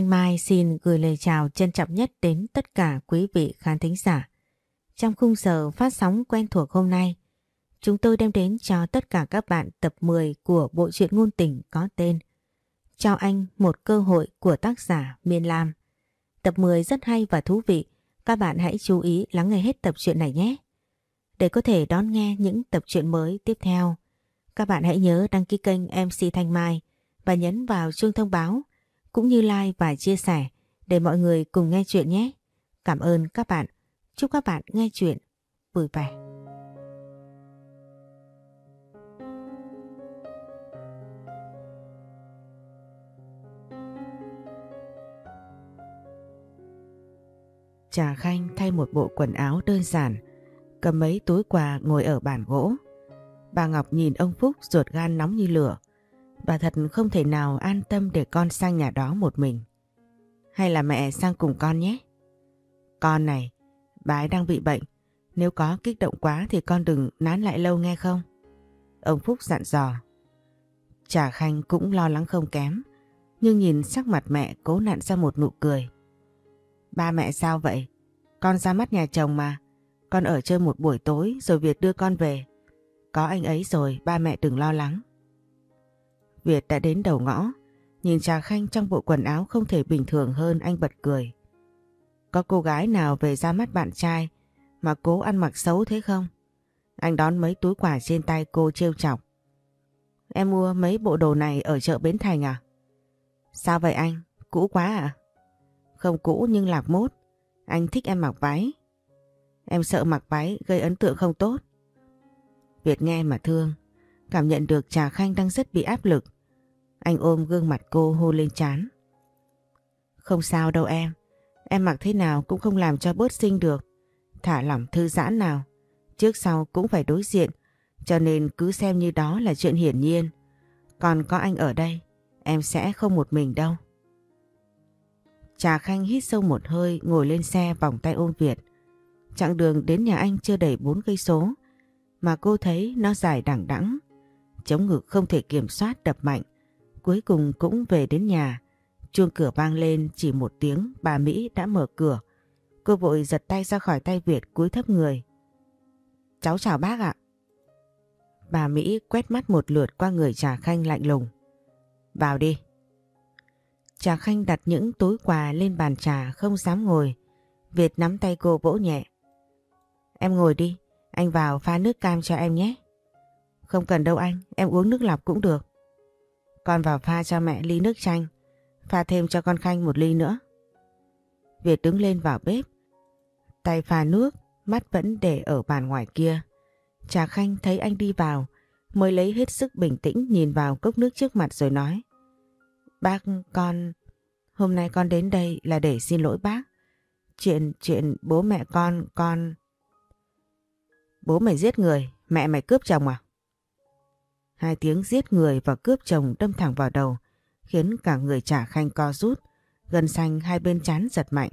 Thanh Mai xin gửi lời chào trân trọng nhất đến tất cả quý vị khán thính giả. Trong khung giờ phát sóng quen thuộc hôm nay, chúng tôi đem đến cho tất cả các bạn tập 10 của bộ truyện ngôn tình có tên Cho anh một cơ hội của tác giả Miên Lam. Tập 10 rất hay và thú vị, các bạn hãy chú ý lắng nghe hết tập truyện này nhé. Để có thể đón nghe những tập truyện mới tiếp theo, các bạn hãy nhớ đăng ký kênh MC Thanh Mai và nhấn vào chuông thông báo cũng như like và chia sẻ để mọi người cùng nghe chuyện nhé. Cảm ơn các bạn. Chúc các bạn nghe chuyện vui vẻ. Trà Khanh thay một bộ quần áo đơn giản, cầm mấy túi quà ngồi ở bàn gỗ. Bà Ngọc nhìn ông Phúc ruột gan nóng như lửa. Bà thật không thể nào an tâm để con sang nhà đó một mình. Hay là mẹ sang cùng con nhé? Con này, bà ấy đang bị bệnh. Nếu có kích động quá thì con đừng nán lại lâu nghe không? Ông Phúc dặn dò. Trà Khanh cũng lo lắng không kém. Nhưng nhìn sắc mặt mẹ cố nặn ra một nụ cười. Ba mẹ sao vậy? Con ra mắt nhà chồng mà. Con ở chơi một buổi tối rồi Việt đưa con về. Có anh ấy rồi, ba mẹ đừng lo lắng. Việt đã đến đầu ngõ, nhìn Trà Khanh trong bộ quần áo không thể bình thường hơn anh bật cười. Có cô gái nào về ra mắt bạn trai mà cố ăn mặc xấu thế không? Anh đón mấy túi quà trên tay cô trêu chọc. Em mua mấy bộ đồ này ở chợ Bến Thành à? Sao vậy anh? Cũ quá à? Không cũ nhưng lạc mốt. Anh thích em mặc váy. Em sợ mặc váy gây ấn tượng không tốt. Việt nghe mà thương. Cảm nhận được Trà Khanh đang rất bị áp lực. Anh ôm gương mặt cô hô lên chán. Không sao đâu em. Em mặc thế nào cũng không làm cho bớt sinh được. Thả lỏng thư giãn nào. Trước sau cũng phải đối diện. Cho nên cứ xem như đó là chuyện hiển nhiên. Còn có anh ở đây, em sẽ không một mình đâu. Trà Khanh hít sâu một hơi ngồi lên xe vòng tay ôm Việt. Chặng đường đến nhà anh chưa đầy 4 cây số mà cô thấy nó dài đẳng đẵng Chống ngực không thể kiểm soát đập mạnh. Cuối cùng cũng về đến nhà. Chuông cửa vang lên chỉ một tiếng bà Mỹ đã mở cửa. Cô vội giật tay ra khỏi tay Việt cúi thấp người. Cháu chào bác ạ. Bà Mỹ quét mắt một lượt qua người Trà Khanh lạnh lùng. Vào đi. Trà Khanh đặt những túi quà lên bàn trà không dám ngồi. Việt nắm tay cô vỗ nhẹ. Em ngồi đi, anh vào pha nước cam cho em nhé. Không cần đâu anh, em uống nước lọc cũng được. Con vào pha cho mẹ ly nước chanh, pha thêm cho con Khanh một ly nữa. Việt đứng lên vào bếp, tay pha nước, mắt vẫn để ở bàn ngoài kia. Trà Khanh thấy anh đi vào, mới lấy hết sức bình tĩnh nhìn vào cốc nước trước mặt rồi nói. Bác, con... Hôm nay con đến đây là để xin lỗi bác. Chuyện, chuyện bố mẹ con, con... Bố mày giết người, mẹ mày cướp chồng à? Hai tiếng giết người và cướp chồng đâm thẳng vào đầu, khiến cả người trả khanh co rút, gần xanh hai bên chán giật mạnh.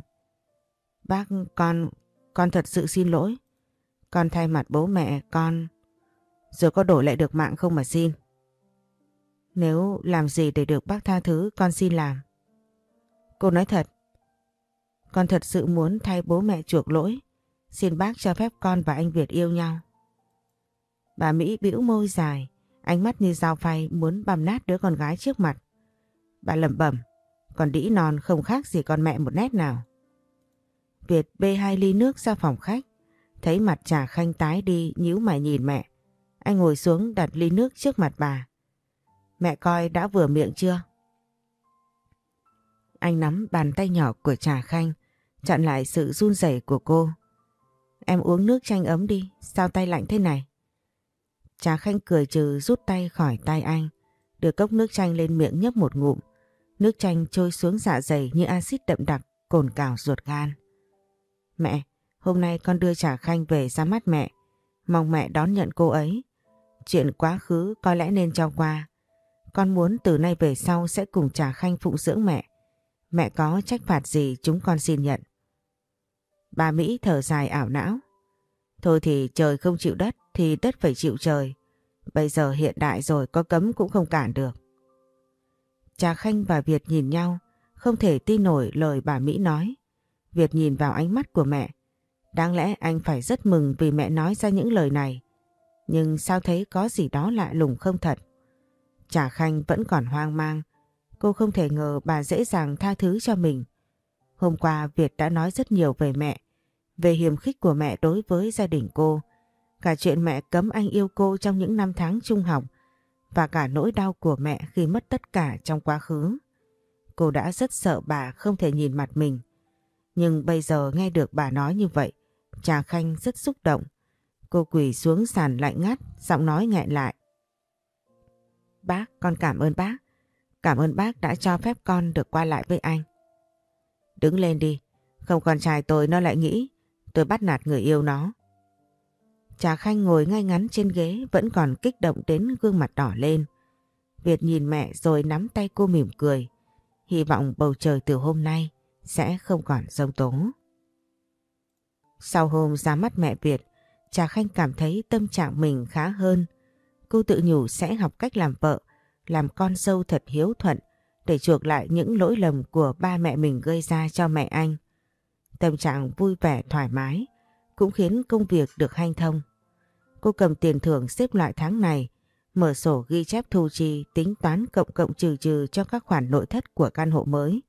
Bác, con, con thật sự xin lỗi. Con thay mặt bố mẹ, con... Rồi có đổi lại được mạng không mà xin. Nếu làm gì để được bác tha thứ, con xin làm. Cô nói thật. Con thật sự muốn thay bố mẹ chuộc lỗi. Xin bác cho phép con và anh Việt yêu nhau. Bà Mỹ bĩu môi dài, Ánh mắt như dao phay muốn băm nát đứa con gái trước mặt. Bà lẩm bẩm, còn đĩ non không khác gì con mẹ một nét nào. Việt bê hai ly nước ra phòng khách, thấy mặt trà khanh tái đi nhíu mày nhìn mẹ. Anh ngồi xuống đặt ly nước trước mặt bà. Mẹ coi đã vừa miệng chưa? Anh nắm bàn tay nhỏ của trà khanh, chặn lại sự run rẩy của cô. Em uống nước chanh ấm đi, sao tay lạnh thế này? Trà Khanh cười trừ rút tay khỏi tay anh, đưa cốc nước chanh lên miệng nhấp một ngụm. Nước chanh trôi xuống dạ dày như axit đậm đặc, cồn cào ruột gan. Mẹ, hôm nay con đưa Trà Khanh về ra mắt mẹ. Mong mẹ đón nhận cô ấy. Chuyện quá khứ có lẽ nên cho qua. Con muốn từ nay về sau sẽ cùng Trà Khanh phụng dưỡng mẹ. Mẹ có trách phạt gì chúng con xin nhận. Bà Mỹ thở dài ảo não. Thôi thì trời không chịu đất thì đất phải chịu trời. Bây giờ hiện đại rồi có cấm cũng không cản được. Trà Khanh và Việt nhìn nhau, Không thể tin nổi lời bà Mỹ nói. Việt nhìn vào ánh mắt của mẹ. Đáng lẽ anh phải rất mừng vì mẹ nói ra những lời này. Nhưng sao thấy có gì đó lạ lùng không thật. Trà Khanh vẫn còn hoang mang. Cô không thể ngờ bà dễ dàng tha thứ cho mình. Hôm qua Việt đã nói rất nhiều về mẹ. Về hiềm khích của mẹ đối với gia đình cô. Cả chuyện mẹ cấm anh yêu cô trong những năm tháng trung học. Và cả nỗi đau của mẹ khi mất tất cả trong quá khứ. Cô đã rất sợ bà không thể nhìn mặt mình. Nhưng bây giờ nghe được bà nói như vậy, Trà Khanh rất xúc động. Cô quỳ xuống sàn lạnh ngắt, giọng nói nghẹn lại. Bác, con cảm ơn bác. Cảm ơn bác đã cho phép con được qua lại với anh. Đứng lên đi, không con trai tôi nó lại nghĩ tôi bắt nạt người yêu nó. Trà Khanh ngồi ngay ngắn trên ghế vẫn còn kích động đến gương mặt đỏ lên. Việt nhìn mẹ rồi nắm tay cô mỉm cười. Hy vọng bầu trời từ hôm nay sẽ không còn rông tố. Sau hôm ra mắt mẹ Việt, Trà Khanh cảm thấy tâm trạng mình khá hơn. Cô tự nhủ sẽ học cách làm vợ, làm con dâu thật hiếu thuận để chuộc lại những lỗi lầm của ba mẹ mình gây ra cho mẹ anh. Tâm trạng vui vẻ thoải mái cũng khiến công việc được hanh thông. Cô cầm tiền thưởng xếp loại tháng này, mở sổ ghi chép thu chi tính toán cộng cộng trừ trừ cho các khoản nội thất của căn hộ mới.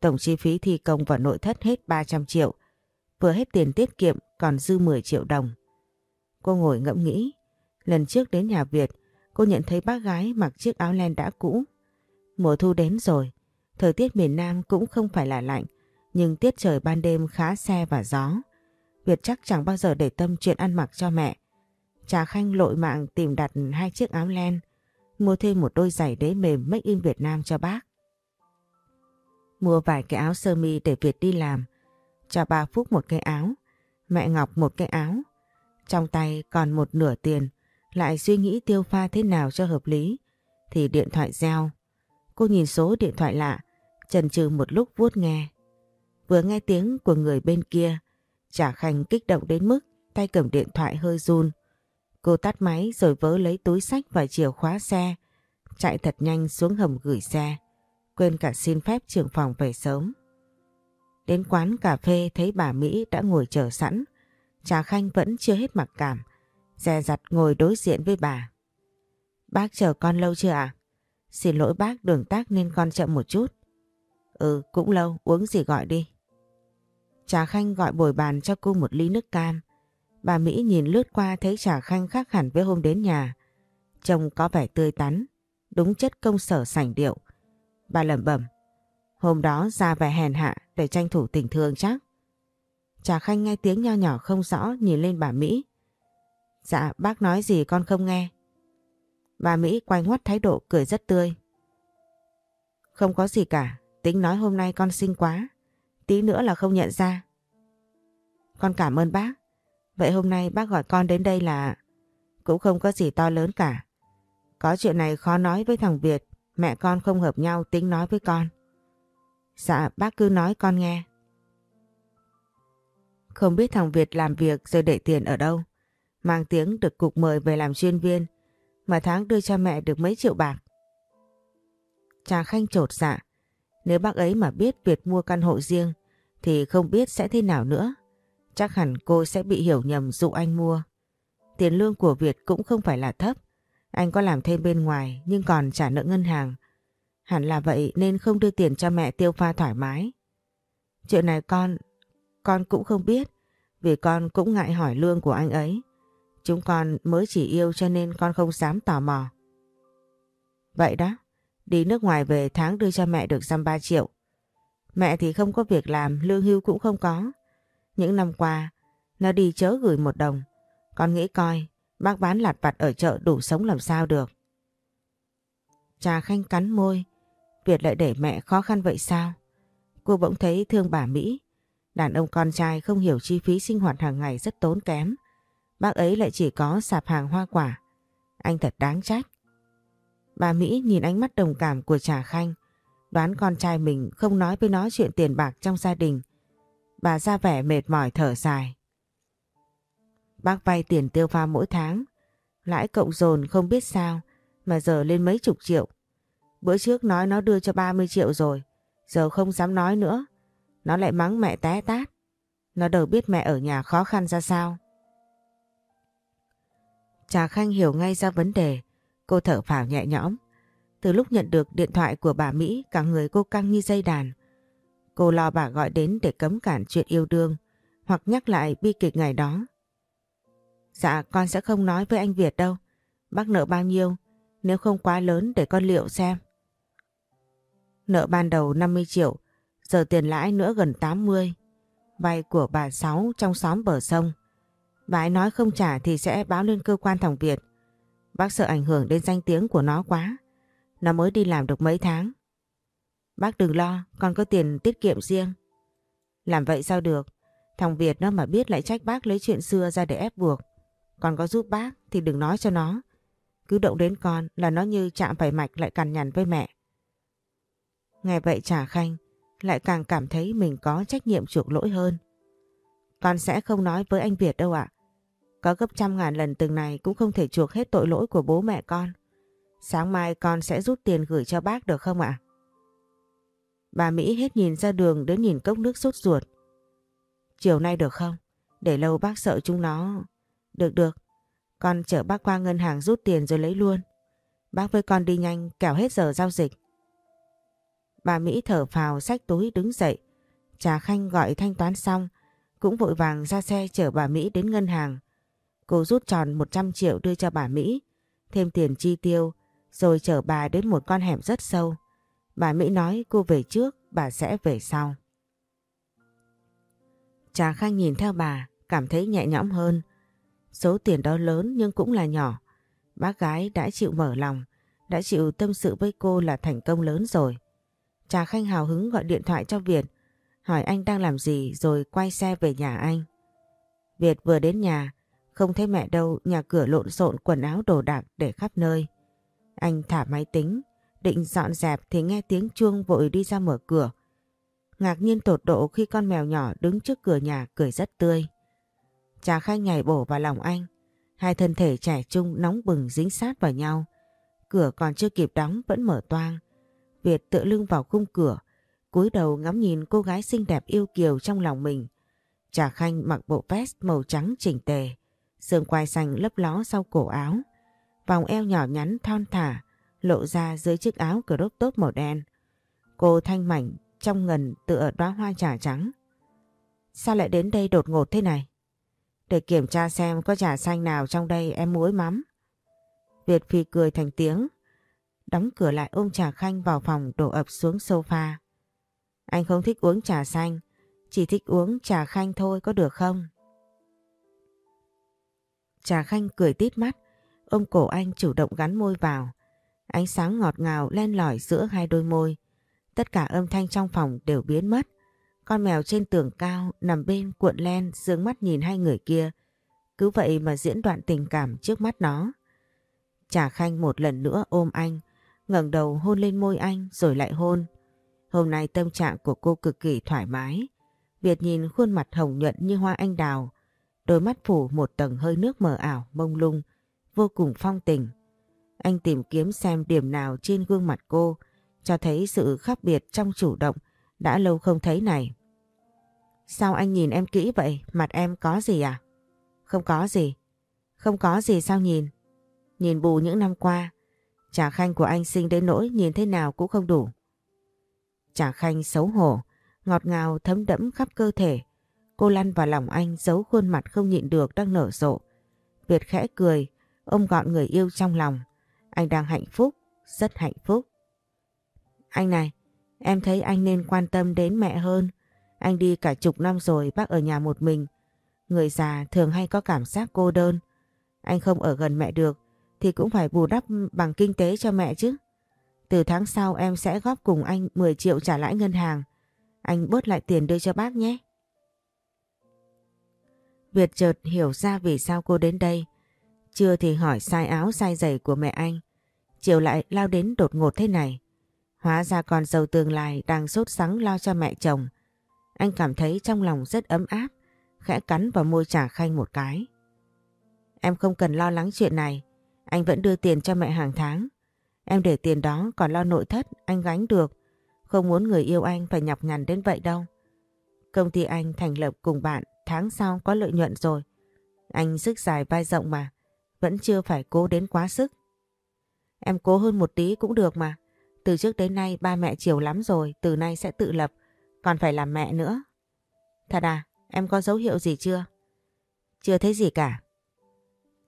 Tổng chi phí thi công và nội thất hết 300 triệu, vừa hết tiền tiết kiệm còn dư 10 triệu đồng. Cô ngồi ngẫm nghĩ, lần trước đến nhà Việt, cô nhận thấy bác gái mặc chiếc áo len đã cũ. Mùa thu đến rồi, thời tiết miền Nam cũng không phải là lạnh, nhưng tiết trời ban đêm khá xe và gió. Việt chắc chẳng bao giờ để tâm chuyện ăn mặc cho mẹ. Trà Khanh lội mạng tìm đặt hai chiếc áo len, mua thêm một đôi giày đế mềm make in Việt Nam cho bác. Mua vài cái áo sơ mi để Việt đi làm, cho bà Phúc một cái áo, mẹ Ngọc một cái áo. Trong tay còn một nửa tiền, lại suy nghĩ tiêu pha thế nào cho hợp lý, thì điện thoại reo. Cô nhìn số điện thoại lạ, chần chừ một lúc vuốt nghe. Vừa nghe tiếng của người bên kia, Trả Khanh kích động đến mức tay cầm điện thoại hơi run. Cô tắt máy rồi vớ lấy túi sách và chìa khóa xe, chạy thật nhanh xuống hầm gửi xe, quên cả xin phép trưởng phòng về sớm. Đến quán cà phê thấy bà Mỹ đã ngồi chờ sẵn, Trà Khanh vẫn chưa hết mặc cảm, dè dặt ngồi đối diện với bà. Bác chờ con lâu chưa ạ? Xin lỗi bác đường tác nên con chậm một chút. Ừ, cũng lâu, uống gì gọi đi. Trà Khanh gọi bồi bàn cho cô một ly nước cam. Bà Mỹ nhìn lướt qua thấy Trà Khanh khác hẳn với hôm đến nhà. Trông có vẻ tươi tắn, đúng chất công sở sảnh điệu. Bà lẩm bẩm, hôm đó ra vẻ hèn hạ để tranh thủ tình thương chắc. Trà Khanh nghe tiếng nho nhỏ không rõ nhìn lên bà Mỹ. Dạ bác nói gì con không nghe. Bà Mỹ quay ngoắt thái độ cười rất tươi. Không có gì cả, tính nói hôm nay con xinh quá, tí nữa là không nhận ra. Con cảm ơn bác, vậy hôm nay bác gọi con đến đây là cũng không có gì to lớn cả. Có chuyện này khó nói với thằng Việt, mẹ con không hợp nhau tính nói với con. Dạ bác cứ nói con nghe. Không biết thằng Việt làm việc rồi để tiền ở đâu. Mang tiếng được cục mời về làm chuyên viên mà tháng đưa cho mẹ được mấy triệu bạc. cha Khanh trột dạ. Nếu bác ấy mà biết Việt mua căn hộ riêng thì không biết sẽ thế nào nữa. Chắc hẳn cô sẽ bị hiểu nhầm dụ anh mua. Tiền lương của Việt cũng không phải là thấp. Anh có làm thêm bên ngoài nhưng còn trả nợ ngân hàng. Hẳn là vậy nên không đưa tiền cho mẹ tiêu pha thoải mái. Chuyện này con, con cũng không biết vì con cũng ngại hỏi lương của anh ấy. Chúng con mới chỉ yêu cho nên con không dám tò mò. Vậy đó, đi nước ngoài về tháng đưa cho mẹ được dăm ba triệu. Mẹ thì không có việc làm, lương hưu cũng không có. Những năm qua, nó đi chớ gửi một đồng. Con nghĩ coi, bác bán lạt vặt ở chợ đủ sống làm sao được. Trà Khanh cắn môi, Việt lại để mẹ khó khăn vậy sao? Cô bỗng thấy thương bà Mỹ. Đàn ông con trai không hiểu chi phí sinh hoạt hàng ngày rất tốn kém. Bác ấy lại chỉ có sạp hàng hoa quả. Anh thật đáng trách. Bà Mỹ nhìn ánh mắt đồng cảm của Trà Khanh, đoán con trai mình không nói với nó chuyện tiền bạc trong gia đình. Bà ra vẻ mệt mỏi thở dài. Bác vay tiền tiêu pha mỗi tháng, lãi cộng dồn không biết sao mà giờ lên mấy chục triệu. Bữa trước nói nó đưa cho 30 triệu rồi, Giờ không dám nói nữa. Nó lại mắng mẹ té tát. Nó đâu biết mẹ ở nhà khó khăn ra sao. Trà Khanh hiểu ngay ra vấn đề. Cô thở phào nhẹ nhõm. Từ lúc nhận được điện thoại của bà Mỹ, cả người cô căng như dây đàn. Cô lo bà gọi đến để cấm cản chuyện yêu đương hoặc nhắc lại bi kịch ngày đó. Dạ con sẽ không nói với anh Việt đâu. Bác nợ bao nhiêu nếu không quá lớn để con liệu xem. Nợ ban đầu 50 triệu, giờ tiền lãi nữa gần 80. Vay của bà Sáu trong xóm bờ sông. Bà ấy nói không trả thì sẽ báo lên cơ quan thằng Việt. Bác sợ ảnh hưởng đến danh tiếng của nó quá. Nó mới đi làm được mấy tháng. Bác đừng lo, con có tiền tiết kiệm riêng. Làm vậy sao được? Thằng Việt nó mà biết lại trách bác lấy chuyện xưa ra để ép buộc. Còn có giúp bác thì đừng nói cho nó. Cứ động đến con là nó như chạm phải mạch lại cằn nhằn với mẹ. Nghe vậy Trà Khanh lại càng cảm thấy mình có trách nhiệm chuộc lỗi hơn. Con sẽ không nói với anh Việt đâu ạ. Có gấp trăm ngàn lần từng này cũng không thể chuộc hết tội lỗi của bố mẹ con. Sáng mai con sẽ rút tiền gửi cho bác được không ạ? Bà Mỹ hết nhìn ra đường đến nhìn cốc nước sốt ruột. Chiều nay được không? Để lâu bác sợ chúng nó... Được được, con chở bác qua ngân hàng rút tiền rồi lấy luôn. Bác với con đi nhanh kẻo hết giờ giao dịch. Bà Mỹ thở phào xách túi đứng dậy. Trà Khanh gọi thanh toán xong, cũng vội vàng ra xe chở bà Mỹ đến ngân hàng. Cô rút tròn 100 triệu đưa cho bà Mỹ, thêm tiền chi tiêu, rồi chở bà đến một con hẻm rất sâu. Bà Mỹ nói cô về trước, bà sẽ về sau. Trà Khanh nhìn theo bà, cảm thấy nhẹ nhõm hơn. Số tiền đó lớn nhưng cũng là nhỏ. Bác gái đã chịu mở lòng, đã chịu tâm sự với cô là thành công lớn rồi. Trà Khanh hào hứng gọi điện thoại cho Việt, hỏi anh đang làm gì rồi quay xe về nhà anh. Việt vừa đến nhà, không thấy mẹ đâu, nhà cửa lộn xộn quần áo đồ đạc để khắp nơi. Anh thả máy tính, định dọn dẹp thì nghe tiếng chuông vội đi ra mở cửa. Ngạc nhiên tột độ khi con mèo nhỏ đứng trước cửa nhà cười rất tươi. Trà Khanh nhảy bổ vào lòng anh. Hai thân thể trẻ trung nóng bừng dính sát vào nhau. Cửa còn chưa kịp đóng vẫn mở toang. Việt tựa lưng vào khung cửa, cúi đầu ngắm nhìn cô gái xinh đẹp yêu kiều trong lòng mình. Trà Khanh mặc bộ vest màu trắng chỉnh tề, sườn quai xanh lấp ló sau cổ áo. Vòng eo nhỏ nhắn thon thả, lộ ra dưới chiếc áo crop top màu đen. Cô thanh mảnh trong ngần tựa đóa hoa trà trắng. Sao lại đến đây đột ngột thế này? Để kiểm tra xem có trà xanh nào trong đây em muối mắm. Việt Phi cười thành tiếng. Đóng cửa lại ôm trà khanh vào phòng đổ ập xuống sofa. Anh không thích uống trà xanh, chỉ thích uống trà khanh thôi có được không? Trà khanh cười tít mắt, ôm cổ anh chủ động gắn môi vào. Ánh sáng ngọt ngào len lỏi giữa hai đôi môi. Tất cả âm thanh trong phòng đều biến mất. Con mèo trên tường cao nằm bên cuộn len dương mắt nhìn hai người kia. Cứ vậy mà diễn đoạn tình cảm trước mắt nó. Trà Khanh một lần nữa ôm anh, ngẩng đầu hôn lên môi anh rồi lại hôn. Hôm nay tâm trạng của cô cực kỳ thoải mái. Việt nhìn khuôn mặt hồng nhuận như hoa anh đào, đôi mắt phủ một tầng hơi nước mờ ảo, mông lung, vô cùng phong tình. Anh tìm kiếm xem điểm nào trên gương mặt cô cho thấy sự khác biệt trong chủ động đã lâu không thấy này. Sao anh nhìn em kỹ vậy? Mặt em có gì à? Không có gì. Không có gì sao nhìn? Nhìn bù những năm qua, Trà Khanh của anh sinh đến nỗi nhìn thế nào cũng không đủ. Trà Khanh xấu hổ, ngọt ngào thấm đẫm khắp cơ thể. Cô lăn vào lòng anh giấu khuôn mặt không nhịn được đang nở rộ. Việt khẽ cười, ôm gọn người yêu trong lòng. Anh đang hạnh phúc, rất hạnh phúc. Anh này, em thấy anh nên quan tâm đến mẹ hơn. Anh đi cả chục năm rồi bác ở nhà một mình. Người già thường hay có cảm giác cô đơn. Anh không ở gần mẹ được thì cũng phải bù đắp bằng kinh tế cho mẹ chứ. Từ tháng sau em sẽ góp cùng anh 10 triệu trả lãi ngân hàng. Anh bớt lại tiền đưa cho bác nhé. Việt chợt hiểu ra vì sao cô đến đây. Chưa thì hỏi sai áo sai giày của mẹ anh. Chiều lại lao đến đột ngột thế này. Hóa ra con dâu tương lai đang sốt sắng lo cho mẹ chồng. Anh cảm thấy trong lòng rất ấm áp, khẽ cắn vào môi trà khanh một cái. Em không cần lo lắng chuyện này, anh vẫn đưa tiền cho mẹ hàng tháng. Em để tiền đó còn lo nội thất, anh gánh được. Không muốn người yêu anh phải nhọc nhằn đến vậy đâu. Công ty anh thành lập cùng bạn tháng sau có lợi nhuận rồi. Anh sức dài vai rộng mà, vẫn chưa phải cố đến quá sức. Em cố hơn một tí cũng được mà. Từ trước đến nay ba mẹ chiều lắm rồi, từ nay sẽ tự lập, còn phải làm mẹ nữa. Thật à, em có dấu hiệu gì chưa? Chưa thấy gì cả.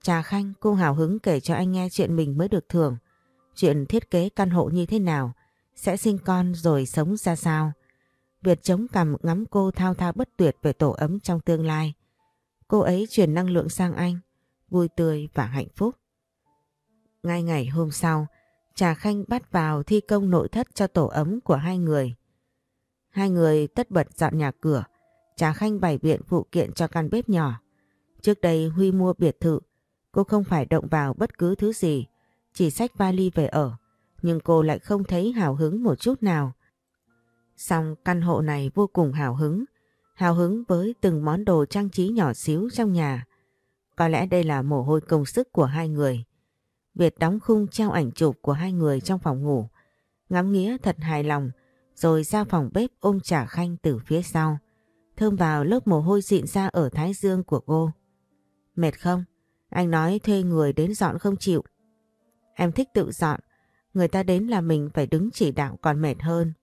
Trà Khanh cô hào hứng kể cho anh nghe chuyện mình mới được thưởng, chuyện thiết kế căn hộ như thế nào, sẽ sinh con rồi sống ra sao. Việt chống cằm ngắm cô thao thao bất tuyệt về tổ ấm trong tương lai. Cô ấy truyền năng lượng sang anh, vui tươi và hạnh phúc. Ngay ngày hôm sau, Trà Khanh bắt vào thi công nội thất cho tổ ấm của hai người. Hai người tất bật dọn nhà cửa, Trà Khanh bày biện phụ kiện cho căn bếp nhỏ. Trước đây Huy mua biệt thự, cô không phải động vào bất cứ thứ gì, chỉ xách vali về ở, nhưng cô lại không thấy hào hứng một chút nào. Xong căn hộ này vô cùng hào hứng, hào hứng với từng món đồ trang trí nhỏ xíu trong nhà. Có lẽ đây là mồ hôi công sức của hai người. Việt đóng khung treo ảnh chụp của hai người trong phòng ngủ, ngắm nghĩa thật hài lòng, rồi ra phòng bếp ôm trả khanh từ phía sau, thơm vào lớp mồ hôi dịn ra ở thái dương của cô. Mệt không? Anh nói thuê người đến dọn không chịu. Em thích tự dọn, người ta đến là mình phải đứng chỉ đạo còn mệt hơn.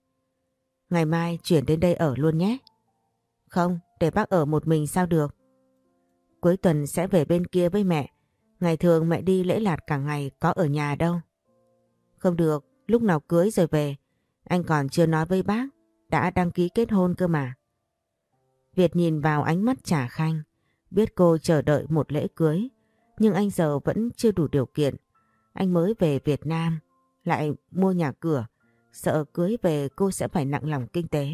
Ngày mai chuyển đến đây ở luôn nhé. Không, để bác ở một mình sao được. Cuối tuần sẽ về bên kia với mẹ. Ngày thường mẹ đi lễ lạt cả ngày có ở nhà đâu. Không được, lúc nào cưới rồi về. Anh còn chưa nói với bác, đã đăng ký kết hôn cơ mà. Việt nhìn vào ánh mắt trả khanh, biết cô chờ đợi một lễ cưới. Nhưng anh giờ vẫn chưa đủ điều kiện. Anh mới về Việt Nam, lại mua nhà cửa. Sợ cưới về cô sẽ phải nặng lòng kinh tế.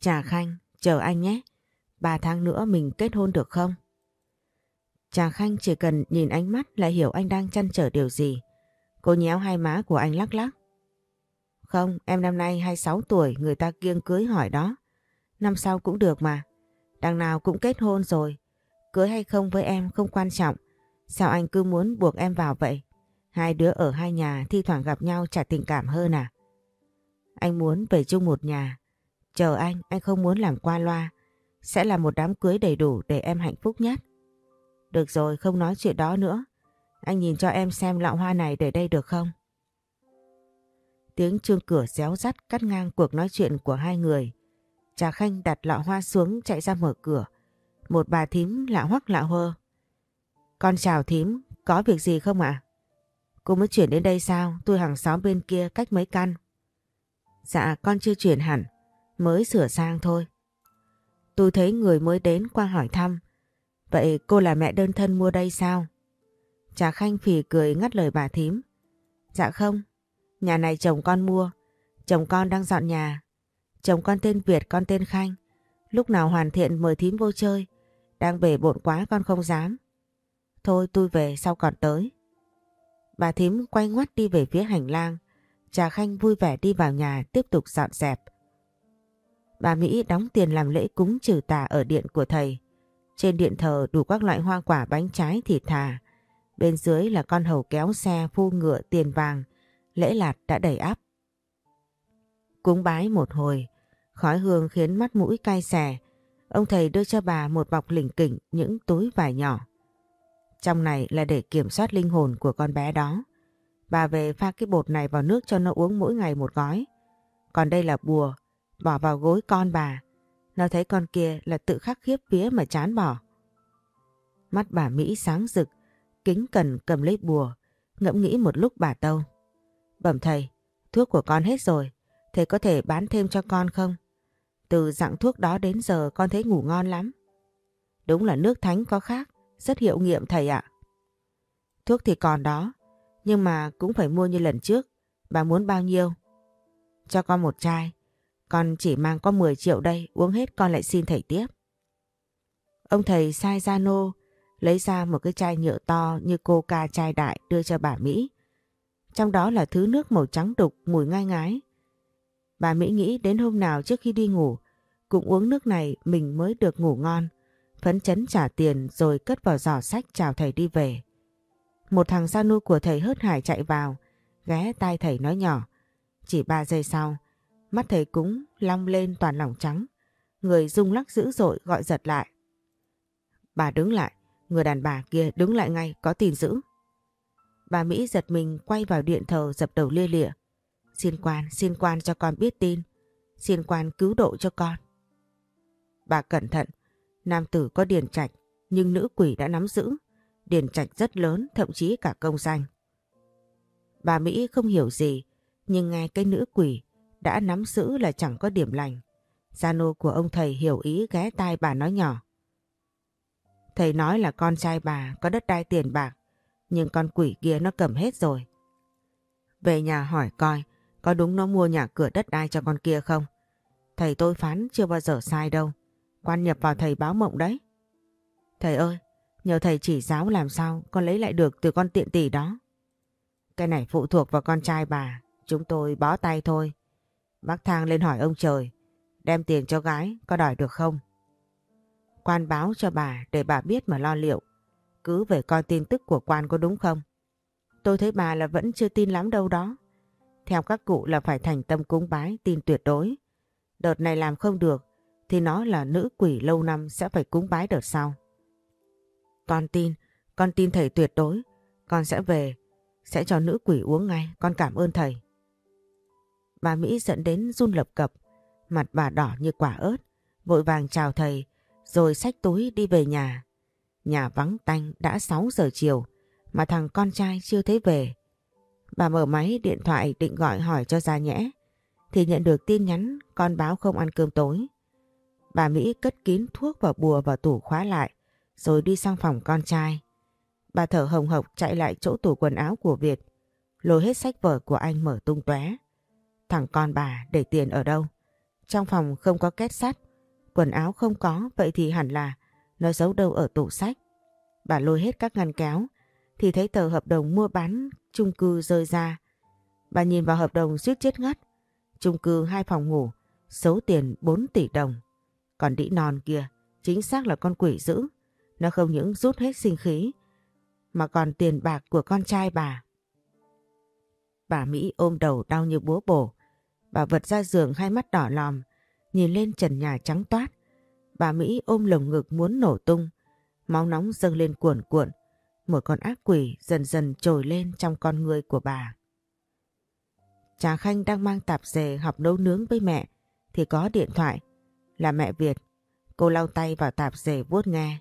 Trà Khanh, chờ anh nhé. Ba tháng nữa mình kết hôn được không? Trà Khanh chỉ cần nhìn ánh mắt là hiểu anh đang chăn trở điều gì. Cô nhéo hai má của anh lắc lắc. Không, em năm nay 26 tuổi, người ta kiêng cưới hỏi đó. Năm sau cũng được mà. Đằng nào cũng kết hôn rồi. Cưới hay không với em không quan trọng. Sao anh cứ muốn buộc em vào vậy? Hai đứa ở hai nhà thi thoảng gặp nhau chả tình cảm hơn à? Anh muốn về chung một nhà. Chờ anh, anh không muốn làm qua loa. Sẽ là một đám cưới đầy đủ để em hạnh phúc nhất. Được rồi, không nói chuyện đó nữa. Anh nhìn cho em xem lọ hoa này để đây được không? Tiếng chuông cửa réo rắt cắt ngang cuộc nói chuyện của hai người. Trà Khanh đặt lọ hoa xuống chạy ra mở cửa. Một bà thím lạ hoắc lạ hơ. Con chào thím, có việc gì không ạ? Cô mới chuyển đến đây sao? Tôi hàng xóm bên kia cách mấy căn. Dạ con chưa chuyển hẳn, mới sửa sang thôi. Tôi thấy người mới đến qua hỏi thăm. Vậy cô là mẹ đơn thân mua đây sao? Trà Khanh phì cười ngắt lời bà thím. Dạ không, nhà này chồng con mua. Chồng con đang dọn nhà. Chồng con tên Việt, con tên Khanh. Lúc nào hoàn thiện mời thím vô chơi. Đang bể bộn quá con không dám. Thôi tôi về sau còn tới. Bà thím quay ngoắt đi về phía hành lang. Trà Khanh vui vẻ đi vào nhà tiếp tục dọn dẹp. Bà Mỹ đóng tiền làm lễ cúng trừ tà ở điện của thầy. Trên điện thờ đủ các loại hoa quả bánh trái thịt thà. Bên dưới là con hầu kéo xe phu ngựa tiền vàng. Lễ lạt đã đầy ắp. Cúng bái một hồi, khói hương khiến mắt mũi cay xè. Ông thầy đưa cho bà một bọc lỉnh kỉnh những túi vải nhỏ. Trong này là để kiểm soát linh hồn của con bé đó. Bà về pha cái bột này vào nước cho nó uống mỗi ngày một gói. Còn đây là bùa, bỏ vào gối con bà. Nó thấy con kia là tự khắc khiếp vía mà chán bỏ. Mắt bà Mỹ sáng rực, kính cần cầm lấy bùa, ngẫm nghĩ một lúc bà Tâu. Bẩm thầy, thuốc của con hết rồi, thầy có thể bán thêm cho con không? Từ dạng thuốc đó đến giờ con thấy ngủ ngon lắm. Đúng là nước thánh có khác, rất hiệu nghiệm thầy ạ. Thuốc thì còn đó, nhưng mà cũng phải mua như lần trước. Bà muốn bao nhiêu? Cho con một chai. Con chỉ mang có 10 triệu đây, uống hết con lại xin thầy tiếp. Ông thầy sai ra nô, lấy ra một cái chai nhựa to như coca chai đại đưa cho bà Mỹ. Trong đó là thứ nước màu trắng đục mùi ngai ngái. Bà Mỹ nghĩ đến hôm nào trước khi đi ngủ, cũng uống nước này mình mới được ngủ ngon. Phấn chấn trả tiền rồi cất vào giỏ sách chào thầy đi về. Một thằng sa nu của thầy hớt hải chạy vào, ghé tai thầy nói nhỏ. Chỉ ba giây sau, mắt thầy cúng long lên toàn lòng trắng. Người rung lắc dữ dội gọi giật lại. Bà đứng lại, người đàn bà kia đứng lại ngay có tin dữ. Bà Mỹ giật mình quay vào điện thờ dập đầu lia lịa. Xin quan, xin quan cho con biết tin. Xin quan cứu độ cho con. Bà cẩn thận, nam tử có điền trạch nhưng nữ quỷ đã nắm giữ. Điền trạch rất lớn, thậm chí cả công danh. Bà Mỹ không hiểu gì, nhưng nghe cái nữ quỷ đã nắm giữ là chẳng có điểm lành. Gia nô của ông thầy hiểu ý ghé tai bà nói nhỏ. Thầy nói là con trai bà có đất đai tiền bạc, nhưng con quỷ kia nó cầm hết rồi. Về nhà hỏi coi, có đúng nó mua nhà cửa đất đai cho con kia không? Thầy tôi phán chưa bao giờ sai đâu. Quan nhập vào thầy báo mộng đấy. Thầy ơi, nhờ thầy chỉ giáo làm sao con lấy lại được từ con tiện tỷ đó. Cái này phụ thuộc vào con trai bà, chúng tôi bó tay thôi. Bác Thang lên hỏi ông trời, đem tiền cho gái có đòi được không? Quan báo cho bà để bà biết mà lo liệu. Cứ về coi tin tức của quan có đúng không? Tôi thấy bà là vẫn chưa tin lắm đâu đó. Theo các cụ là phải thành tâm cúng bái tin tuyệt đối. Đợt này làm không được thì nó là nữ quỷ lâu năm sẽ phải cúng bái đợt sau. Con tin, con tin thầy tuyệt đối. Con sẽ về, sẽ cho nữ quỷ uống ngay, con cảm ơn thầy. Bà Mỹ dẫn đến run lập cập, mặt bà đỏ như quả ớt, vội vàng chào thầy, rồi xách túi đi về nhà. Nhà vắng tanh đã 6 giờ chiều, mà thằng con trai chưa thấy về. Bà mở máy điện thoại định gọi hỏi cho ra nhẽ, thì nhận được tin nhắn con báo không ăn cơm tối. Bà Mỹ cất kín thuốc và bùa vào tủ khóa lại, rồi đi sang phòng con trai. Bà thở hồng hộc chạy lại chỗ tủ quần áo của Việt, lôi hết sách vở của anh mở tung tóe. Thằng con bà để tiền ở đâu? Trong phòng không có két sắt, quần áo không có, vậy thì hẳn là nó giấu đâu ở tủ sách. Bà lôi hết các ngăn kéo, thì thấy tờ hợp đồng mua bán chung cư rơi ra. Bà nhìn vào hợp đồng suýt chết ngất. Chung cư hai phòng ngủ, số tiền 4 tỷ đồng. Còn đĩ non kia, chính xác là con quỷ dữ. Nó không những rút hết sinh khí, mà còn tiền bạc của con trai bà. Bà Mỹ ôm đầu đau như búa bổ. Bà vật ra giường hai mắt đỏ lòm, nhìn lên trần nhà trắng toát. Bà Mỹ ôm lồng ngực muốn nổ tung, máu nóng dâng lên cuộn cuộn. Một con ác quỷ dần dần trồi lên trong con người của bà. Trà Khanh đang mang tạp dề học nấu nướng với mẹ thì có điện thoại. Là mẹ Việt. Cô lau tay vào tạp dề vuốt nghe.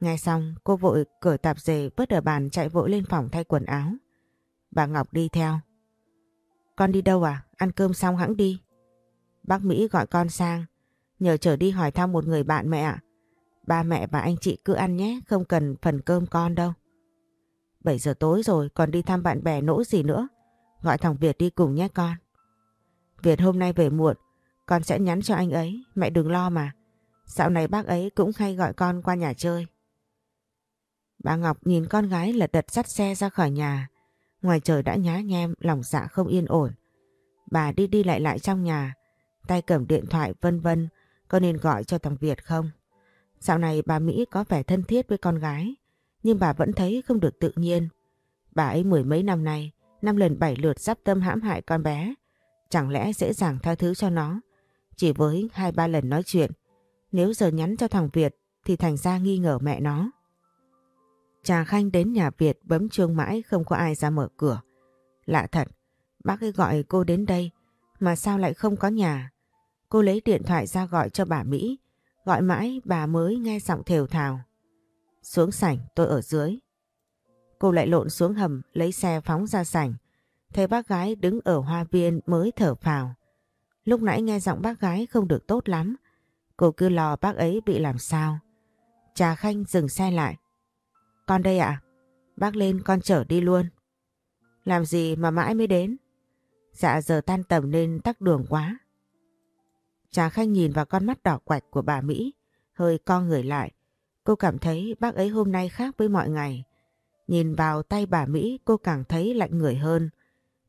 Nghe xong cô vội cởi tạp dề vứt ở bàn chạy vội lên phòng thay quần áo. Bà Ngọc đi theo. Con đi đâu à? Ăn cơm xong hãng đi. Bác Mỹ gọi con sang. Nhờ trở đi hỏi thăm một người bạn mẹ ạ. Ba mẹ và anh chị cứ ăn nhé, không cần phần cơm con đâu. 7 giờ tối rồi, còn đi thăm bạn bè nỗi gì nữa. Gọi thằng Việt đi cùng nhé con. Việt hôm nay về muộn, con sẽ nhắn cho anh ấy, mẹ đừng lo mà. Dạo này bác ấy cũng hay gọi con qua nhà chơi. Bà Ngọc nhìn con gái lật đật dắt xe ra khỏi nhà. Ngoài trời đã nhá nhem, lòng dạ không yên ổn. Bà đi đi lại lại trong nhà, tay cầm điện thoại vân vân, có nên gọi cho thằng Việt không? Dạo này bà Mỹ có vẻ thân thiết với con gái, nhưng bà vẫn thấy không được tự nhiên. Bà ấy mười mấy năm nay, năm lần bảy lượt dắp tâm hãm hại con bé. Chẳng lẽ dễ dàng tha thứ cho nó? Chỉ với hai ba lần nói chuyện, nếu giờ nhắn cho thằng Việt thì thành ra nghi ngờ mẹ nó. Trà Khanh đến nhà Việt bấm chuông mãi không có ai ra mở cửa. Lạ thật, bác ấy gọi cô đến đây mà sao lại không có nhà. Cô lấy điện thoại ra gọi cho bà Mỹ, gọi mãi bà mới nghe giọng thều thào. Xuống sảnh tôi ở dưới. Cô lại lộn xuống hầm lấy xe phóng ra sảnh. Thấy bác gái đứng ở hoa viên mới thở phào. Lúc nãy nghe giọng bác gái không được tốt lắm. Cô cứ lo bác ấy bị làm sao. Trà Khanh dừng xe lại. Con đây ạ. Bác lên con chở đi luôn. Làm gì mà mãi mới đến? Dạ giờ tan tầm nên tắc đường quá. Trà Khanh nhìn vào con mắt đỏ quạch của bà Mỹ, hơi co người lại. Cô cảm thấy bác ấy hôm nay khác với mọi ngày. Nhìn vào tay bà Mỹ cô càng thấy lạnh người hơn.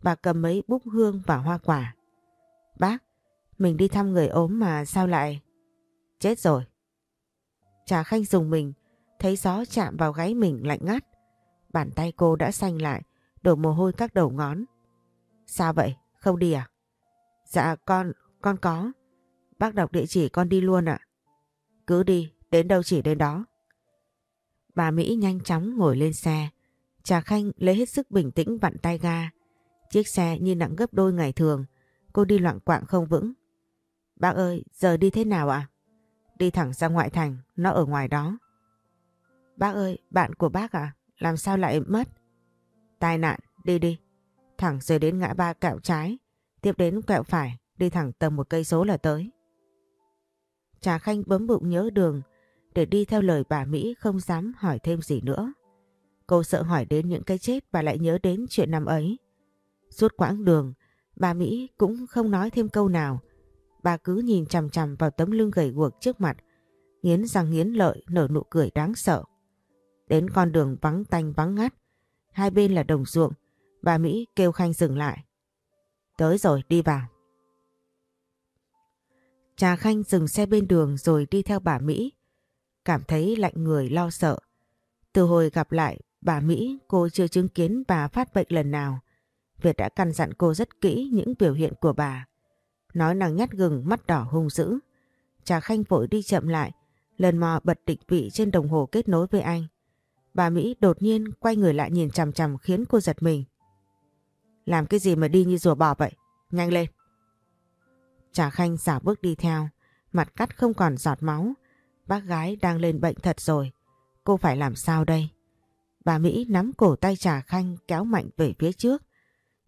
Bà cầm mấy búp hương và hoa quả. Bác, mình đi thăm người ốm mà sao lại... Chết rồi. Trà Khanh dùng mình, thấy gió chạm vào gáy mình lạnh ngắt. Bàn tay cô đã xanh lại, đổ mồ hôi các đầu ngón. Sao vậy? Không đi à? Dạ con, con có. Bác đọc địa chỉ con đi luôn ạ. Cứ đi, đến đâu chỉ đến đó. Bà Mỹ nhanh chóng ngồi lên xe. Trà Khanh lấy hết sức bình tĩnh vặn tay ga. Chiếc xe như nặng gấp đôi ngày thường. Cô đi loạn quạng không vững. Bác ơi, giờ đi thế nào ạ? Đi thẳng ra ngoại thành, nó ở ngoài đó. Bác ơi, bạn của bác à? Làm sao lại mất? Tai nạn, đi đi. Thẳng rồi đến ngã ba kẹo trái, tiếp đến kẹo phải, đi thẳng tầm một cây số là tới. Trà Khanh bấm bụng nhớ đường để đi theo lời bà Mỹ không dám hỏi thêm gì nữa. Cô sợ hỏi đến những cái chết và lại nhớ đến chuyện năm ấy. Suốt quãng đường, bà Mỹ cũng không nói thêm câu nào. Bà cứ nhìn chằm chằm vào tấm lưng gầy guộc trước mặt, nghiến răng nghiến lợi nở nụ cười đáng sợ. Đến con đường vắng tanh vắng ngắt, hai bên là đồng ruộng, bà Mỹ kêu Khanh dừng lại. Tới rồi, đi vào. Trà Khanh dừng xe bên đường rồi đi theo bà Mỹ. Cảm thấy lạnh người lo sợ. Từ hồi gặp lại bà Mỹ cô chưa chứng kiến bà phát bệnh lần nào. Việt đã căn dặn cô rất kỹ những biểu hiện của bà. Nói nàng nhát gừng mắt đỏ hung dữ. Trà Khanh vội đi chậm lại, lần mò bật định vị trên đồng hồ kết nối với anh. Bà Mỹ đột nhiên quay người lại nhìn chằm chằm khiến cô giật mình. Làm cái gì mà đi như rùa bò vậy? Nhanh lên! Trà Khanh giả bước đi theo, mặt cắt không còn giọt máu. Bác gái đang lên bệnh thật rồi. Cô phải làm sao đây? Bà Mỹ nắm cổ tay Trà Khanh kéo mạnh về phía trước.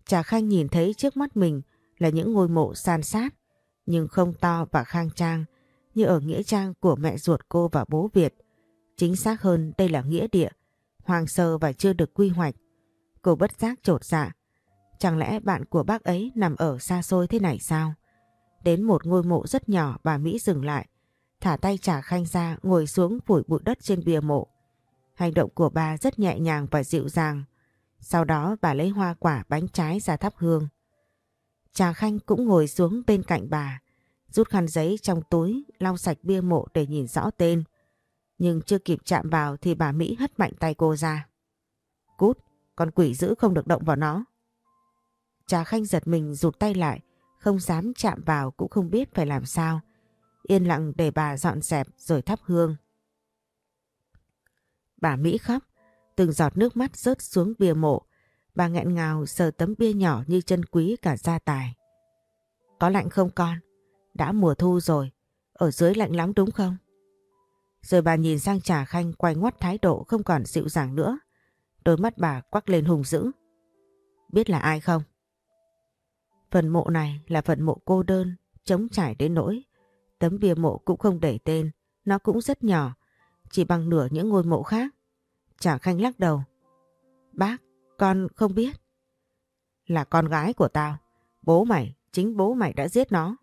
Trà Khanh nhìn thấy trước mắt mình là những ngôi mộ san sát, nhưng không to và khang trang như ở nghĩa trang của mẹ ruột cô và bố Việt. Chính xác hơn đây là nghĩa địa, hoang sơ và chưa được quy hoạch. Cô bất giác trột dạ. Chẳng lẽ bạn của bác ấy nằm ở xa xôi thế này sao? Đến một ngôi mộ rất nhỏ bà Mỹ dừng lại, thả tay trả khanh ra ngồi xuống phủi bụi đất trên bìa mộ. Hành động của bà rất nhẹ nhàng và dịu dàng. Sau đó bà lấy hoa quả bánh trái ra thắp hương. Trà Khanh cũng ngồi xuống bên cạnh bà, rút khăn giấy trong túi lau sạch bia mộ để nhìn rõ tên. Nhưng chưa kịp chạm vào thì bà Mỹ hất mạnh tay cô ra. Cút, con quỷ dữ không được động vào nó. Trà Khanh giật mình rụt tay lại, không dám chạm vào cũng không biết phải làm sao. Yên lặng để bà dọn dẹp rồi thắp hương. Bà Mỹ khóc, từng giọt nước mắt rớt xuống bia mộ. Bà nghẹn ngào sờ tấm bia nhỏ như chân quý cả gia tài. Có lạnh không con? Đã mùa thu rồi, ở dưới lạnh lắm đúng không? Rồi bà nhìn sang trà khanh quay ngoắt thái độ không còn dịu dàng nữa. Đôi mắt bà quắc lên hùng dữ. Biết là ai không? Phần mộ này là phần mộ cô đơn, chống trải đến nỗi. Tấm bia mộ cũng không để tên, nó cũng rất nhỏ, chỉ bằng nửa những ngôi mộ khác. trà khanh lắc đầu. Bác, con không biết. Là con gái của tao. Bố mày, chính bố mày đã giết nó.